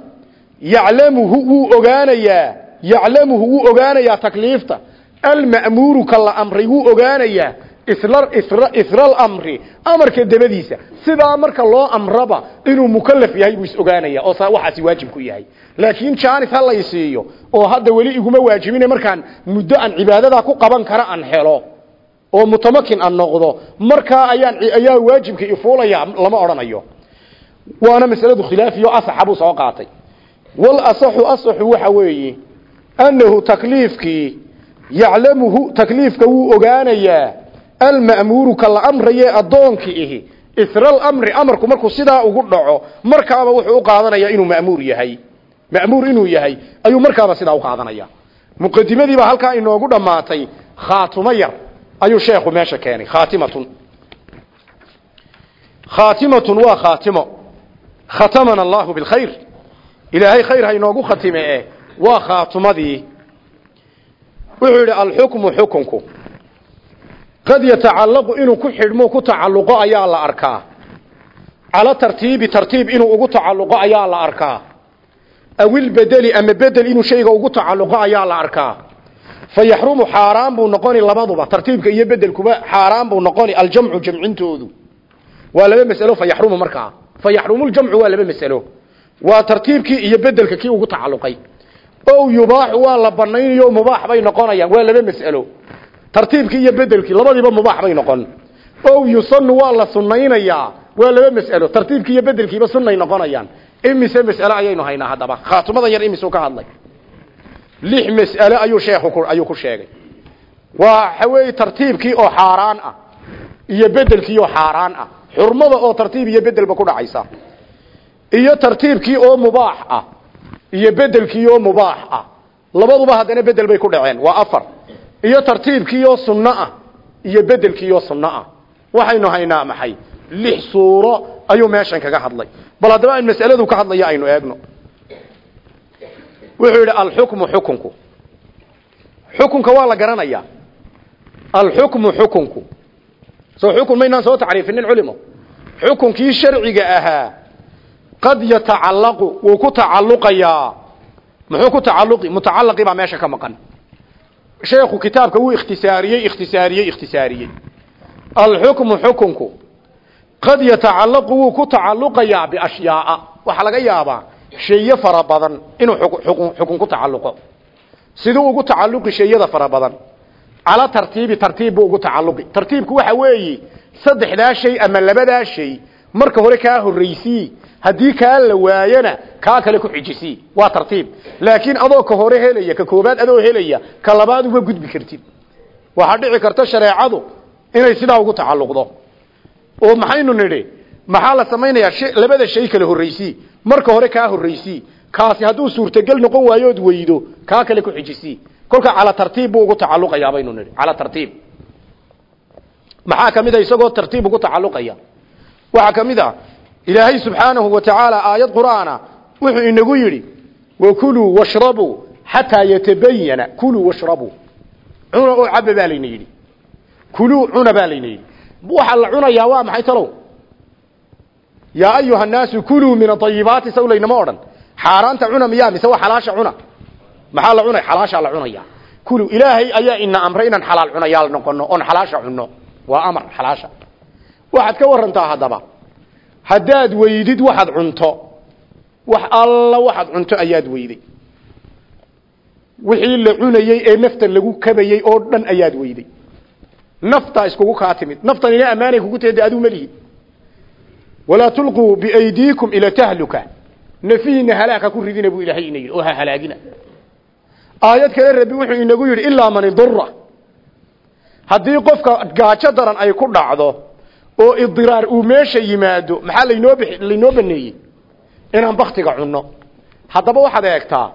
yaclamuhu wuu ogaanayaa yaclamuhu wuu ogaanayaa takliifta. Alma'muuru ka la amray wuu ogaanayaa isral amri amarka dabadiisa. Sidaa marka loo amraba inuu mukallaf yahay buu is ogaanaya oo waxaasi waajib ku yahay. Laakiin jaanis ha lay siiyo oo hadda weli iguma waajibine markaan muddo aan cibaadadaa ku qaban kara aan helo oo mutamakin aan noqdo markaa ayaan ayaa waajibka ifuulaya lama odhanayo. Waana masaladu khilaafiyo asaxa buu soo qaatay. Wal asaxu asaxu waxa weeye annahu takliifkii yaclamuhu takliifka wuu ogaanayaa alma'muuru ka la amraye addoonkii ihi. Isral amri amarku markuu sidaa ugu dhaco markaaba wuxuu u qaadanayaa inuu ma'muur yahay. Ma'muur inuu yahay ayuu markaaba sidaa u qaadanaya. Muqadimadiibaa halkaa inoogu dhammaatay khaatumo yar ayuu sheekhu meesha keenay khaatimatun khaatimatun waa khaatimo khatamana allahu bilkhayr. Ilaahay khayr ha inoogu khatime e waa khaatumadii wuxuu yidhi alxukmu xukunku qad yatacallaqu inuu ku xidhmo ku tacalluqo ayaa la arkaa. Cala tartiibi tartiib inuu ugu tacalluqo ayaa la arkaa. Awilbedeli ama bedel inuu shayga ugu tacalluqo ayaa la arkaa. Fa yaxrumu xaaraan buu noqoni labaduba tartiibka iyo bedelkuba xaaraan buu noqoni aljamcu jamcintoodu. Waa laba masalo fa yaxrumu markaa. Fa yaxrumuljamcu waa laba masalo. Waa tartiibkii iyo bedelka kii ugu tacalluqay. Ow yubaaxu waa la banaynayo mubaax bay noqonayaan waa laba mas'alo tartiibkii iyo bedelkii labadiiba mubaax bay noqon. Ow yusanu waa la sunaynayaa waa laba mas'alo tartiibkii iyo bedelkiiba sunnay noqonayaan. Imise mas'alo ayaynu haynaa haddaba? Khaatumadan yar imisuu ka hadlay. Lix mas'alo ayuu sheekhu ayuu ku sheegay. Waxa weeye tartiibkii oo xaaraan ah iyo bedelkii oo xaaraan ah. Xurmada oo tartiib iyo bedelba ku dhacaysa. Iyo tartiibkii oo mubaax ah iyo bedelkii oo mubaax ah. Labaduba haddana bedel bay ku dhaceen waa afar iyo tartiibkii oo sunno ah iyo bedelkii oo sunno ah. Waxaynu haynaa maxay? Lix suuro ayuu meeshan kaga hadlay. Bal haddaba in mas'aladu ka hadlaya aynu eegno. Wuxuu yidhi alxukmu xukunku. Xukunka waa la garanayaa. Alxukmu xukunku. Soo xukun maynaan soo tacriifinin culimo. Xukunkii sharciga ahaa qad yatacallaqu wuu ku tacalluqayaa. Muxuu ku tacalluqi? Mutacallaqi baa meesha ka maqan sheekhu kitaabka wuu ikhtisaariyey ikhtisaariyey ikhtisaariyey. Alxukmu xukunku qad yatacallaqu wuu ku tacalluqayaa biashyaaa. Waxaa laga yaabaa sheeye fara badan inuu xukun ku tacalluqo. Siduu ugu tacalluqi sheeyada fara badan. Cala tartiibi tartiib ugu tacalluqi. Tartiibku waxa weeye saddexdaa shay ama labadaa shay marka hore kaa horraysii haddii kaa la waayana kaa kale ku xijisii waa tartiib. Laakiin adoo ka hore helaya ka koobaad adoo helaya ka labaad uma gudbi kartid. Waxaa dhici karta shareecadu inay sidaa ugu tacalluqdo. Oo maxaynu nidhi maxaa la samaynayaa labada shay kale horraysii marka hore kaa horraysii kaasi hadduu suurtagel noqon waayo ood weydo kaa kale ku xijisii kolka cala tartiib ugu tacalluqayaa baynu nidhi. Cala tartiib. Maxaa ka a isagoo tartiib ugu tacalluqaya? Waxaa ka ilaahay subxaanahu wa tacaala aayad qur'aana wuxuu inagu yidhi wakuluu washrabuu xataa yatabayana kuluu washrabuu cuna oo caba baa layna yidhi. Kuluu cuna baa layna yidhi. Waxaa la cunayaa waa maxay talow? Yaa ayuha nnaasu kuluu min aayibaati saw laynama odhan. Xaaraanta cuna miyaa mise waa xalaasha cuna? Maxaa la cunay? Xalaashaa la cunaya kuluu ilaahay ayaa ina amray inaan xalaal cunayaal noqono haddaad weydid waxaad cunto. Wax alla waxaad cunto ayaad weyday. Wixii la cunayey ee nafta lagu kabayey oo dhan ayaad weyday. Naftaa iskugu kaa timid. Naftan ina ammaanay kugu teeda aduu malihid walaa tulquu biaydiikum ila tahluka. Nafihiina halaaka ku ridina buu ilaahay ina oo ha halaagina. Aayad kale rabbi wuxuu inagu yidhi ilaa man idura haddii qofka gaajo daran ay ku dhacdo oo idiraar uu meesha yimaado maxaa laynoo b laynoo baneeyey? Inaan baktiga cunno. Haddaba waxaad eegtaa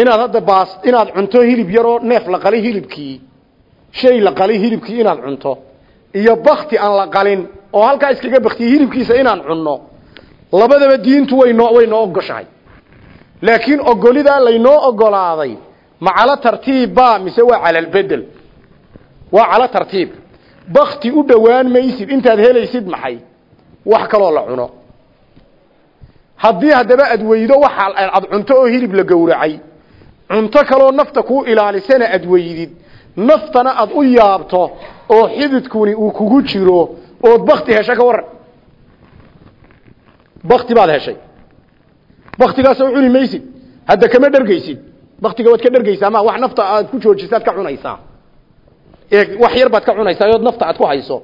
inaad hadda baas inaad cunto hilib yaroo neef la qalay hilibkii shay la qalay hilibkii inaad cunto iyo bakti aan la qalin oo halkaa iskaga baktiyey hilibkiisa inaan cunno labadaba diintu waynoo way noo ogoshahay. Laakiin ogolidaa laynoo ogolaaday ma cala tartiib ba mise waa cala albedel waa cala tartiib bakti u dhowaan maysid intaad helaysid maxay? Wax kaloo la cuno. Haddii haddaba aad weydo waxa aad cunto oo hilib la gowracay. Cunto kaloo nafta kuu ilaalisana aad weydid. Naftana aad u yaabto oo xididkuni uu kugu jiro ood bakti hesho ka waran bakti baad heshay. Baktigaasoo cuni maysid hadda kama dhergaysid baktiga waad ka dhergaysaa ma wax nafta aad ku joojisaad ka cunaysaa wax yar baad ka cunaysaa ood nafta aad ku hayso.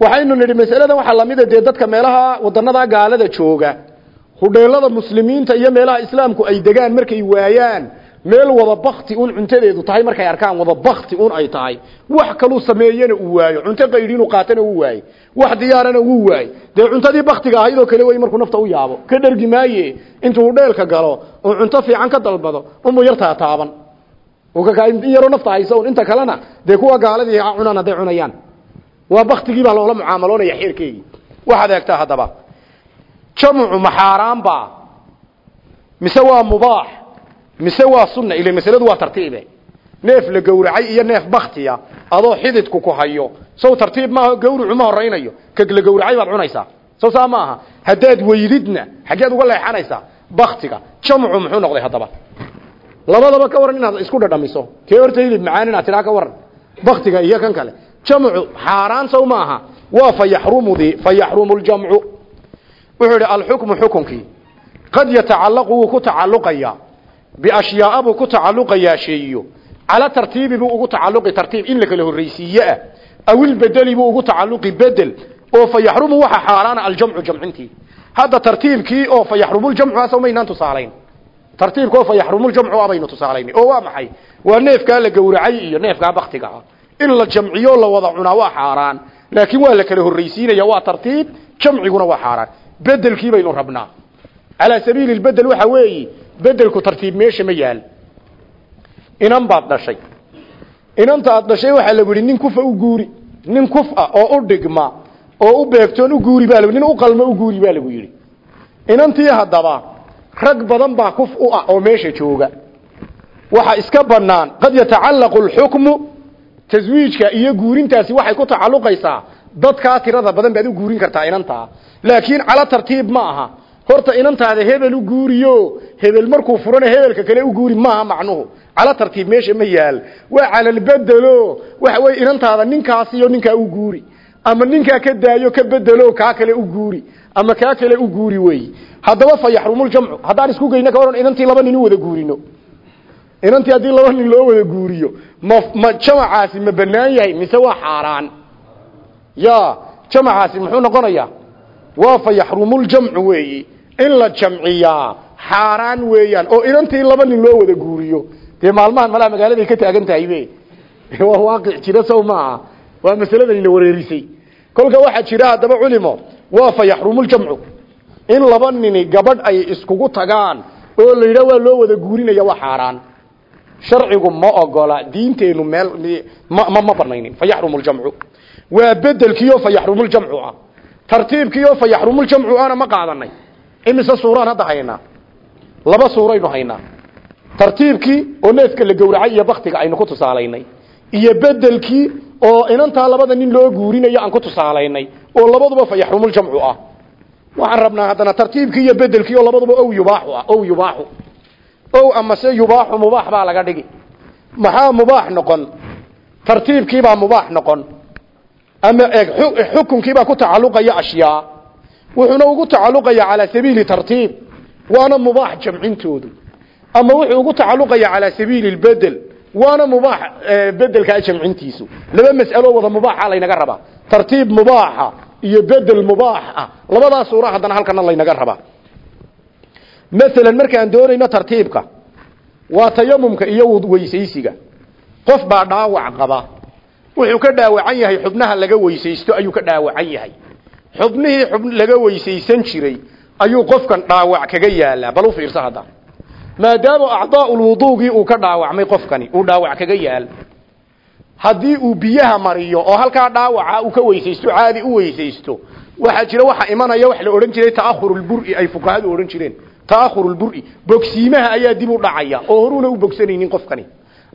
Waxaynu nidhi masaladan waxaa lamida dee dadka meelaha wadanada gaalada jooga hudheelada muslimiinta iyo meelaha islaamku ay degaan markay waayaan meel wada bakti un cuntadeedu tahay markay arkaan wada bakti un ay tahay. Wax kaluu sameeyena uu waayo cunto qaydi inuu qaatana uu waayo wax diyaarana wuu waayo. Dee cuntadii baktiga ahayd oo kale wey markuu nafta u yaabo ka dhergi maaye intuu dheelka galo uu cunto fiican ka dalbado unbuu yartaa taaban in yaroo nafta haysa inta kalena dee kuwa gaaladii ha cunaan hadday cunayaan. Waa baktigii baa loola mucaamaloonaya xeerkeygii waxaad eegtaa haddaba jamcu maxaaraanba mise waa mubaax mise waa sunna ile masaladu waa tartiibe. Neef la gowracay iyo neef baktiya adoo xididku ku hayo. Sow tartiib maaha gawrucu ma horaynayo ka la gowracay baad cunaysaa. Sow saa ma aha. Haddaad weydidna xaggeed uga leexanaysaa baktiga jamcu muxuu noqday haddaba labadaba ka waran inaad isku dhadhamiso. Kee horta hilib macaan inaad tidhaa ka waran. Baktiga iyo kan kale. Jamcu xaaraan sow ma aha. Waa fa yaxrumudi fa yaxrumu ljamcu. Wuxuu idhi alxukmu xukunkii. Qad yatacallaqu wuu ku tacalluqayaa biashyaaa buu ku tacalluqayaa sheeyo cala tartiibi buu ugu tacalluqi tartiib in la kala horraysiiye ah. Aw ilbedeli buu ugu tacalluqi bedel oo fa yaxrumu waxa xaaraana aljamcu jamcintii. Hadda tartiibkii oo fa yaxrumuljamcu asaw maynaan tusaalayn tartiibka oo fa yaxrumuljamcu abaynu tusaalaynay oo waa maxay? Waa neefkaa la gowracay iyo neefkaa baktiga ah. In la jamciyo la wada cunaa waa xaaraan. Laakiin waa la kala horraysiinaya waa tartiib jamciguna waa xaaraan. Bedelkii baynu rabnaa. Calaa sabiili lbedel waxa weeyi bedelku tartiib meesha ma yaal. Inan baad dhashay. Inanta aad dhashay waxaa lagu yidhi nin u guuri nin ah oo u dhigma oo u beegtoon u guuri baa nin u qalmo u guuri baa lagu yidhi. Inantii haddaba rag badan baa kuf u ah oo meesha jooga. Waxa iska bannaan. Qad yatacallaqu alxukmu taswiijka iyo guurintaasi waxay ku tacalluqaysaa. Dadkaa tirada badan baad u guurin kartaa inantaa laakiin cala tartiib ma aha. Horta inantaada hebel u guuriyo hebel markuu furana hebelka kale u guuri maaha macnuhu. Cala tartiib meesha ma yaal. Waa calalbedelo waxa weye inantaada ninkaasiyo ninkaa u guuri. Ama ninkaa ka daayo ka bedelo kaa kale u guuri ama kaa kale u guuri wey haddaba fa yaxrumuljamcu haddaan isku geyno ka waran inantii laba nin u wada guurino. Inantii haddii laba nin loo wada guuriyo ma ma jamacaasi ma banaan yahay mise waa xaaraan? Ya jamacaasi muxuu noqonayaa? Waa fa yaxrumuljamcu weeyi in la jamciyaa xaaraan weeyaan oo inantii laba nin loo wada guuriyo. Dee maalmahan malaha magaaladay ka taagan tahay be *laughs* waa waaqic jira sow waa masaladanina wareerisay. Kolka waxaa jira haddaba culimo waa fa yaxrumuljamcu in laba nini gabadh ay iskugu tagaan oo la yidhaha waa loo wada guurinaya waa xaaraan. Sharcigu ma ogola diinteenu meel ma banaynin fa yaxrumu ljamcu waa bedelkiio fa yaxrumuljamcu ah. Tartiibkiio fa yaxrumuljamcu ana ma qaadanay imise suuraan hadda haynaa laba suuraynu haynaa tartiibkii oo neefka la gowracay iyo baktiga aynu ku tusaalaynay. Iyo bedelkii oo inantaa labada nin loo guurinayo aan ku tusaalaynay oo labaduba fa yaxrumuljamcu ah. Waxaan rabnaa haddana tartiibkii iyo bedelkii oo labaduba ow yubaaxu ah ow yubaaxu. Ow amase yubaaxu mubaax baa laga dhigi. Maxaa mubaax noqon? Tartiibkiibaa mubaax noqon. Ama eeg xukunkiibaa ku tacalluqaya ashyaa. Wuxuuna ugu tacalluqaya calaa sabiili tartiib. Waana mubaax jamcintoodu. Ama wuxuu ugu tacalluqaya calaa sabiili lbedel waana mubaax bedelkaa jamcintiisu. Laba mas'alo wada mubaaxa laynaga rabaa. Tartiib mubaaxa iyo bedel mubaax ah. Labadaas suura haddana halkana laynaga rabaa. Masalan markaan doonayno tartiibka waa tayamumka iyo weysaysiga. Qof baa dhaawac qaba. Wuxuu ka dhaawacan yahay xubnaha laga weysaysto ayuu ka dhaawacan yahay. Xubnihii xub laga weysaysan jiray ayuu qofkan dhaawac kaga yaalaa bal u fiirso hadda maadaama acdaaulwuduugii uu ka dhaawacmay qofkani uu dhaawac kaga yaal. Haddii uu biyaha mariyo oo halkaa dhaawaca uu ka weysaysto caadi u weysaysto waxaa jira waxa imanaya wax la odhan jiray ta'ahurulburi ay fuqahadu odhan jireen. Ta'ahurulburi bogsiimaha ayaa dib u dhacaya oo horuuna u bogsanaynin qofkani.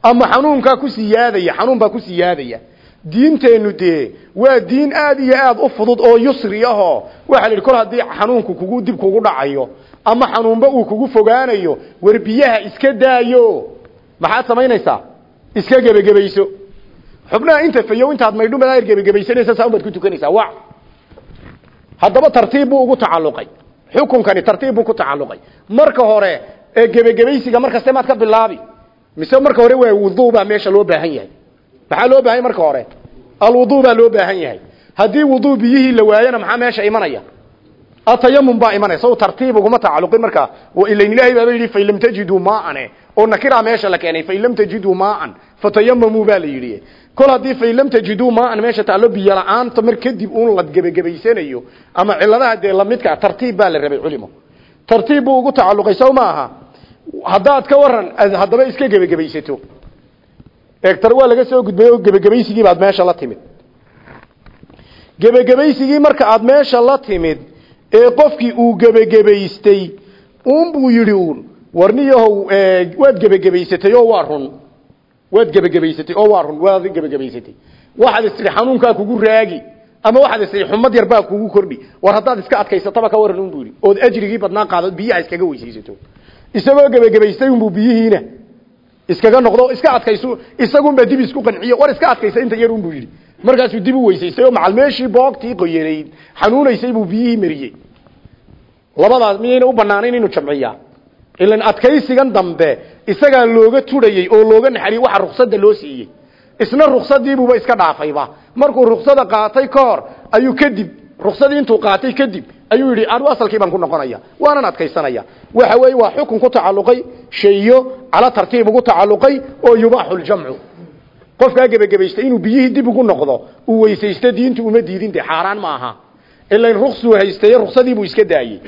Ama xanuunkaa ku siyaadaya xanuun baa ku siyaadaya. Diinteennu dee waa diin aad iyo aad u fudud oo yusri ahoo la yidhi kol haddii xanuunku kugu dib kugu dhacayo ama xanuunba uu kugu fogaanayo war biyaha iska daayo. Maxaad samaynaysaa? Iska gebagebayso. Xubnaha inta fayow intaad maydhu madaahir gebagebaysanaysa saa ku tukanaysaa. Wa haddaba tartiib ugu tacalluqay. Xukunkani tartiib ku tacalluqay. Marka hore ee gebagebaysiga markaste maad ka bilaabi. Mise marka hore waa wuduu meesha loo baahan yahay. Maxaa loo baahan marka hore? Alwuduu baa loo baahan yahay. Haddii wuduu la waayona maxaa meesha imanaya atayamum baa imanaysa tartiib uguma tacaluqin markaa ilain ilaahay baaba yidhi fain lam tajiduu maane oo nakiraa meesha la keenay fain lam tajiduu maaan fatayamamuu baa la yidhi kol haddii fain lam tajiduu maaan meesha taallo biyo la'aanta mar kadib uun la gebagabaysanayo ama ciladaha dee lamidkaa tartiib baa la rabay culimo tartiib ugu tacaluqay sow maaha haddaad ka waran haddaba iska gebagabaysato eegtar waa laga soo gudbay oo gebagabaysigii baad meesha la timid gebagabaysigii marka aad meesha la timid ee qofkii uu gebagabaystay uun buu yidhi uun warniyahow waad gebagabaysatay oo waa run. Waad gebagabaysatay oo waa run waad gebagabaysatay waxaad istiri xanuunkaa kugu raagi ama waxaad istiri xumad yar baa kugu kordhi. War haddaad iska adkaysataba ka waran uun buu yidhi. Ood ajrigii badnaa qaado biyaha iskaga weysaysato. Isagoo gebagabaystay unbuu biyihiina iskaga noqdo iska adkayso isagunbaa dib isku qanciyo. War iska adkaysa inta yar unbuu yidhi markaasuu dib u weysaystay oo macal meeshii boogtii qoyanayd xanuunaysay buu biyihii mariyey. Labadaas miyayna u banaanayn inuu jamciyaa? Ilan adkaysigan dambe isagaa looga turayey oo looga naxaliyey waxa ruksada loo siiyey. Isna ruksadiibuuba iska dhaafayba. Markuu ruksada qaatay ka ayuu kadib ruksadii intuu qaatay kadib ayuu yidhi anu asalkii baan ku noqonaya waanan adkaysanaya. Waxa weeye waa xukun ku tacalluqay shayo cala tartiib ugu tacalluqay oo yubaaxu ljamcu qofkaa gebagabaystay inuu biyihii dib ugu noqdo uu weysaysto diintu uma diidin de xaaraan ma aha ilain ruksuu haystaye ruksadiibuu iska daayey.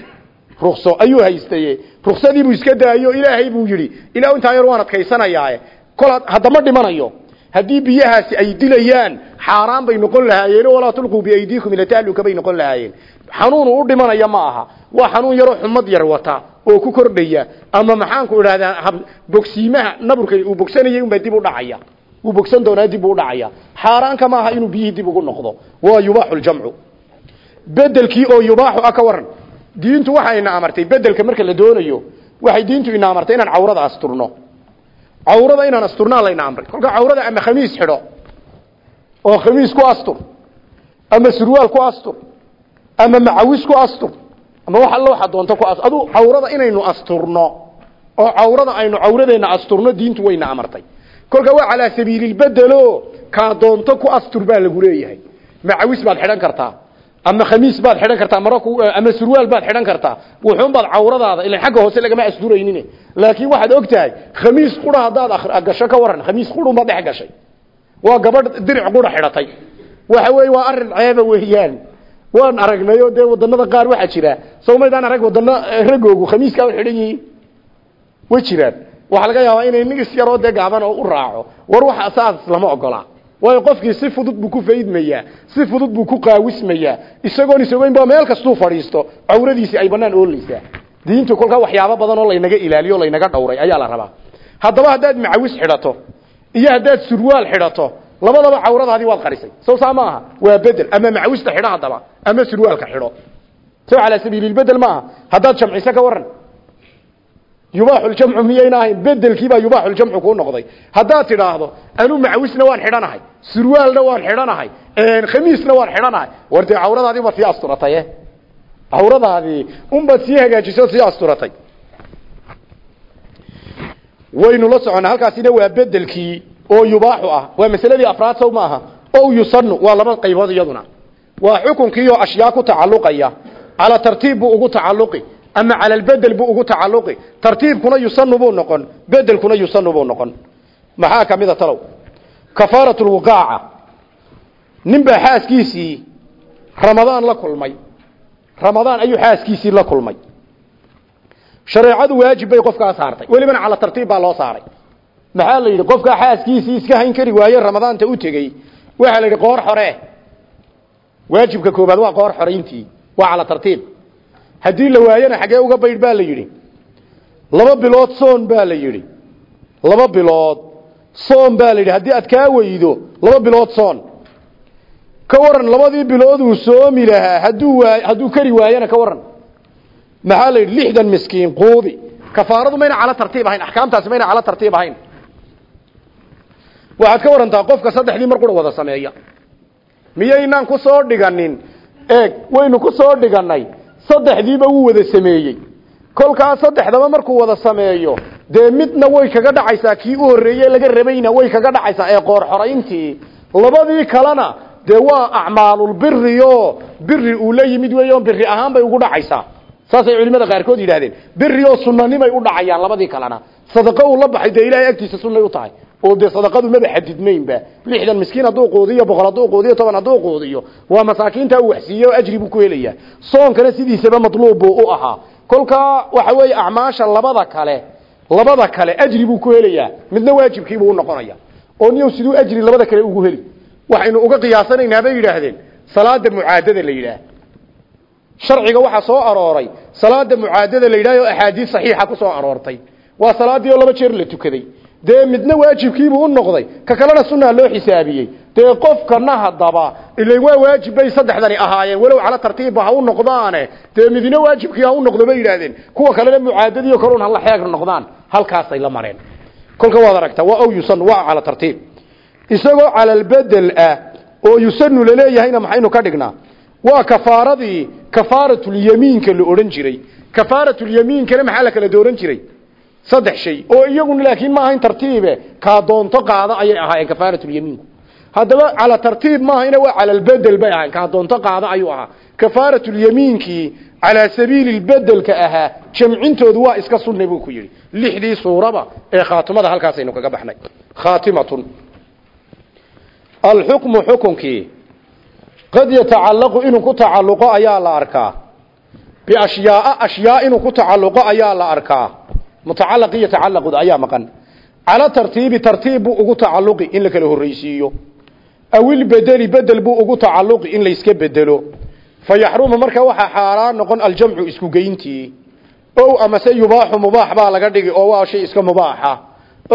Rukso ayuu haystaye ruksadiibuu iska daayo ilaahay buu yidhi ilah intaa yar waan adkaysanayaae kol haddama dhimanayo. Haddii biyahaasi ay dilayaan xaaraan bay noqon lahaayeen walaa tulquu biaydiikum ila tahluka bay noqon lahaayeen. Xanuunu u dhimanaya ma aha. Waa xanuun yaroo xumad yar wata oo ku kordhaya. Ama maxaanku idhahdaa bogsiimaha naburka uu bogsanayay unbaa dib u dhacaya wuu bogsan doonaa dib u dhacaya xaaraanka ma aha inuu biyihii dib ugu noqdo. Waa yubaaxu ljamcu bedelkii oo yubaaxu ah ka waran. Diintu waxayna amartay. Bedelka marka la doonayo waxay diintu ina amartay inaan cawrada asturno. Cawrada inaan asturnaa layna amray kolka cawrada ama khamiis xidho. Oo khamiis ku astur. Ama surwaal ku astur. Ama macawis ku astur. Ama wax alla waxa doonto ku astur. Adu cawrada inaynu asturno. Oo cawrada aynu cawradeena asturno diintu wayna amartay kolka waa calaa sabiililbedelo kaa doonto ku astur baa lagu leeyahay. Macawis baad xidhan kartaa ama khamiis baad xidhan kartaa maro ama surwaal baad xidhan kartaa wuxuun baad cawradaada ilan xagga hoose lagama asturaynin. Laakiin waxaad og tahay khamiis qura haddaad gasho ka waran khamiis qurun baad dhex gashay. Waa gabadh diric qura xidhatay. Waxa weeye waa arrin ceeba weeyaan. Waan aragnay oo dee wadanada qaar waxaa jira. Sawmaydaan arag wadano ragoogu khamiiskaa u xidhan yihiin? Way jiraan waxaa laga yaabaa inay nigis yaroo dee gaaban oo u raaco. War waxa saas lama ogola. Waayo qofkii si fudud buu ku faydmayaa si fudud buu ku qaawismayaa isagoon isogeynba meel kastuu fadhiisto cawradiisii ay banaan oolaysaa diintu kolkaa waxyaabo badan oo laynaga ilaaliyo o laynaga dhowray ayaa la rabaa. Haddaba haddaad macawis xidhato iyo haddaad surwaal xidhato labadaba cawradaadii waad qarisay. Sow saa ma aha waa bedel. Ama macawista xidho haddaba ama surwaalka xidho. So calaa sabiililbedel maaha haddaad jamciso ka waran yubaaxu ljamcu miyayna ahayn bedelkiibaa yubaaxu ljamcu kuu noqday. Haddaad tidhaahdo anu macawisna waan xidhanahay surwaalna waan xidhanahay khamiisna waan xidhanahay. War dee cawradaadii baad sii asturataye cawradaadii unbaad sii hagaajiso sii asturatay waynu la soconnaa halkaasina waa bedelkii oo yubaaxu ah. Waa masaladii afraad sow maaha o yusanu waa laba qaybood iyaduna. Waa xukunkii oo ashyaa ku tacalluqaya. Calaa tartiib buu ama cala albedel buu ugu tacalluqi tartiibkuna yusanu buu noqon bedelkuna yusanu buu noqon maxaa ka mid a talow kafaarat lwuqaaca nin baa xaaskiisii ramadaan la kulmay ramadaan ayuu xaaskiisii la kulmay shareecadu waajib bay qofkaa saartay welibana cala tartiib baa loo saaray maxaa la yidhi qofkaa xaaskiisii iska hayn kari waaye ramadaanta u tegey waxaa la yidhi qoor xore waajibka koobaad waa qoor xorayntii waa cala tartiib haddii la waayana xaggee uga baydh baa la yidhi. Laba bilood soon baa la yidhi. Laba bilood soon baa la yidhi. Haddii aad kaa weydo laba bilood soon. Ka waran labadii bilooduu soomi lahaa hadduu waay hadduu kari waayana ka waran maxaa la yidhi? Lixdan miskiin quudi. Kafaaradu mayna cala tartiib ahayn axkaamtaasi mayna cala tartiib ahayn. Waxaad ka warantaa qofka saddexdii mar wada sameeya. Miyaynaan ku soo dhiganin eeg waynu ku soo dhigannay saddexdiiba wuu wada sameeyey. kolkaas saddexdaba markuu wada sameeyo dee midna way kaga dhacaysaa kii u horreeye laga rabayna way kaga dhacaysaa ee qoor xorayntii labadii kalena dee waa acmaalulbiri o biri uu la yimid weey o biri ahaan bay ugu dhacaysaa. Saasay culimada qaarkood yidhahdeen biri oo sunanimay u dhacayaan labadii kalena. Sadaqo uu la baxay dee ilaahay agtiisa sunnay u tahay oo dee sadaqadu maba xadidmaynba lixdan miskiin hadduu quudiyo boqol hadduu quudiyo toban hadduu quudiyo. Waa masaakiinta uu waxsiiye oo ajri buu ku helayaa. Soonkana sidiisaba matluub u ahaa. Kolkaa waxa weeye acmaasha labada kale labada kale ajri buu ku helayaa. Midna waajibkiibuu u noqonaya. Oo niyow siduu ajri labada kale ugu heli. Waxaynu uga qiyaasanaynaa bay yidhaahdeen. Salaada mucaadada la yidhaah. Sharciga waxaa soo arooray. Salaada mucaadada la yidhaah oo axaadiis saxiixa ku soo aroortay. Waa salaadii laba jeer la tukaday dee midna waajibkiibuu u noqday. Ka kalena sunaa loo xisaabiyey. Dee qofkana hadaba ilan waa waajib bay saddexdani ahaayeen. Walow cala tartiibba ha u noqdaane dee midna waajibkii ha u noqdo bay yidhaahdeen. Kuwa kalena mucaadadiio kalun hala xeeg noqdaan. Halkaasay la mareen. Kolka waad aragtaa waa ow yusan waa cala tartiib. Isagoo calalbedel ah oo yusanu laleeyahayna maxaynu ka dhignaa waa kafaaradii kafaaratulyamiinka la odhan jiray. Kafaaratulyamiinkana maxaa la kala dooran jiray saddex shay. Oo iyaguna laakiin ma ahayn tartiibe. Kaa doonto qaada ayay ahaayeen kafaaratulyamiinku haddaba cala tartiib maahayna waa calalbedel bay ahayn kaa doonto qaada ayuu ahaa. Kafaaratulyamiinkii calaa sabiili lbedelka ahaa jamcintoodu waa iska sunna buu ku yidhi. Lixdii suuraba ee khaatimada halkaasaynu kaga baxnay. Khaatimatun. Alxukmu xukunkii. Qad yatacallaqu inuu ku tacalluqo ayaa la arkaa. Biashyaaa ashyaa inuu ku tacalluqo ayaa la arkaa mutacalaq iyo tacalaqud ayaa maqan. Cala tartiibi tartiib buu ugu tacalluqi in la kala horreysiiyo awil bedeli bedel buu ugu tacalluqi in layska bedelo. Fa yaxrumu marka waxaa xaaraan noqon aljamcu isku geyntii. Ow amase yubaaxu mubaax baa laga dhigi oo waa shay iska mubaaxa.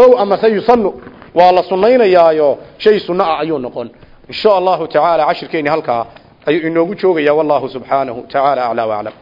Ow amase yusanu waa la sunaynayaayo shay sunno ah ayuu noqon. In sha allahu tacaala cashirkeeni halkaa ayuu inoogu joogayaa wallahu subxaanahu tacaala aclaa waclam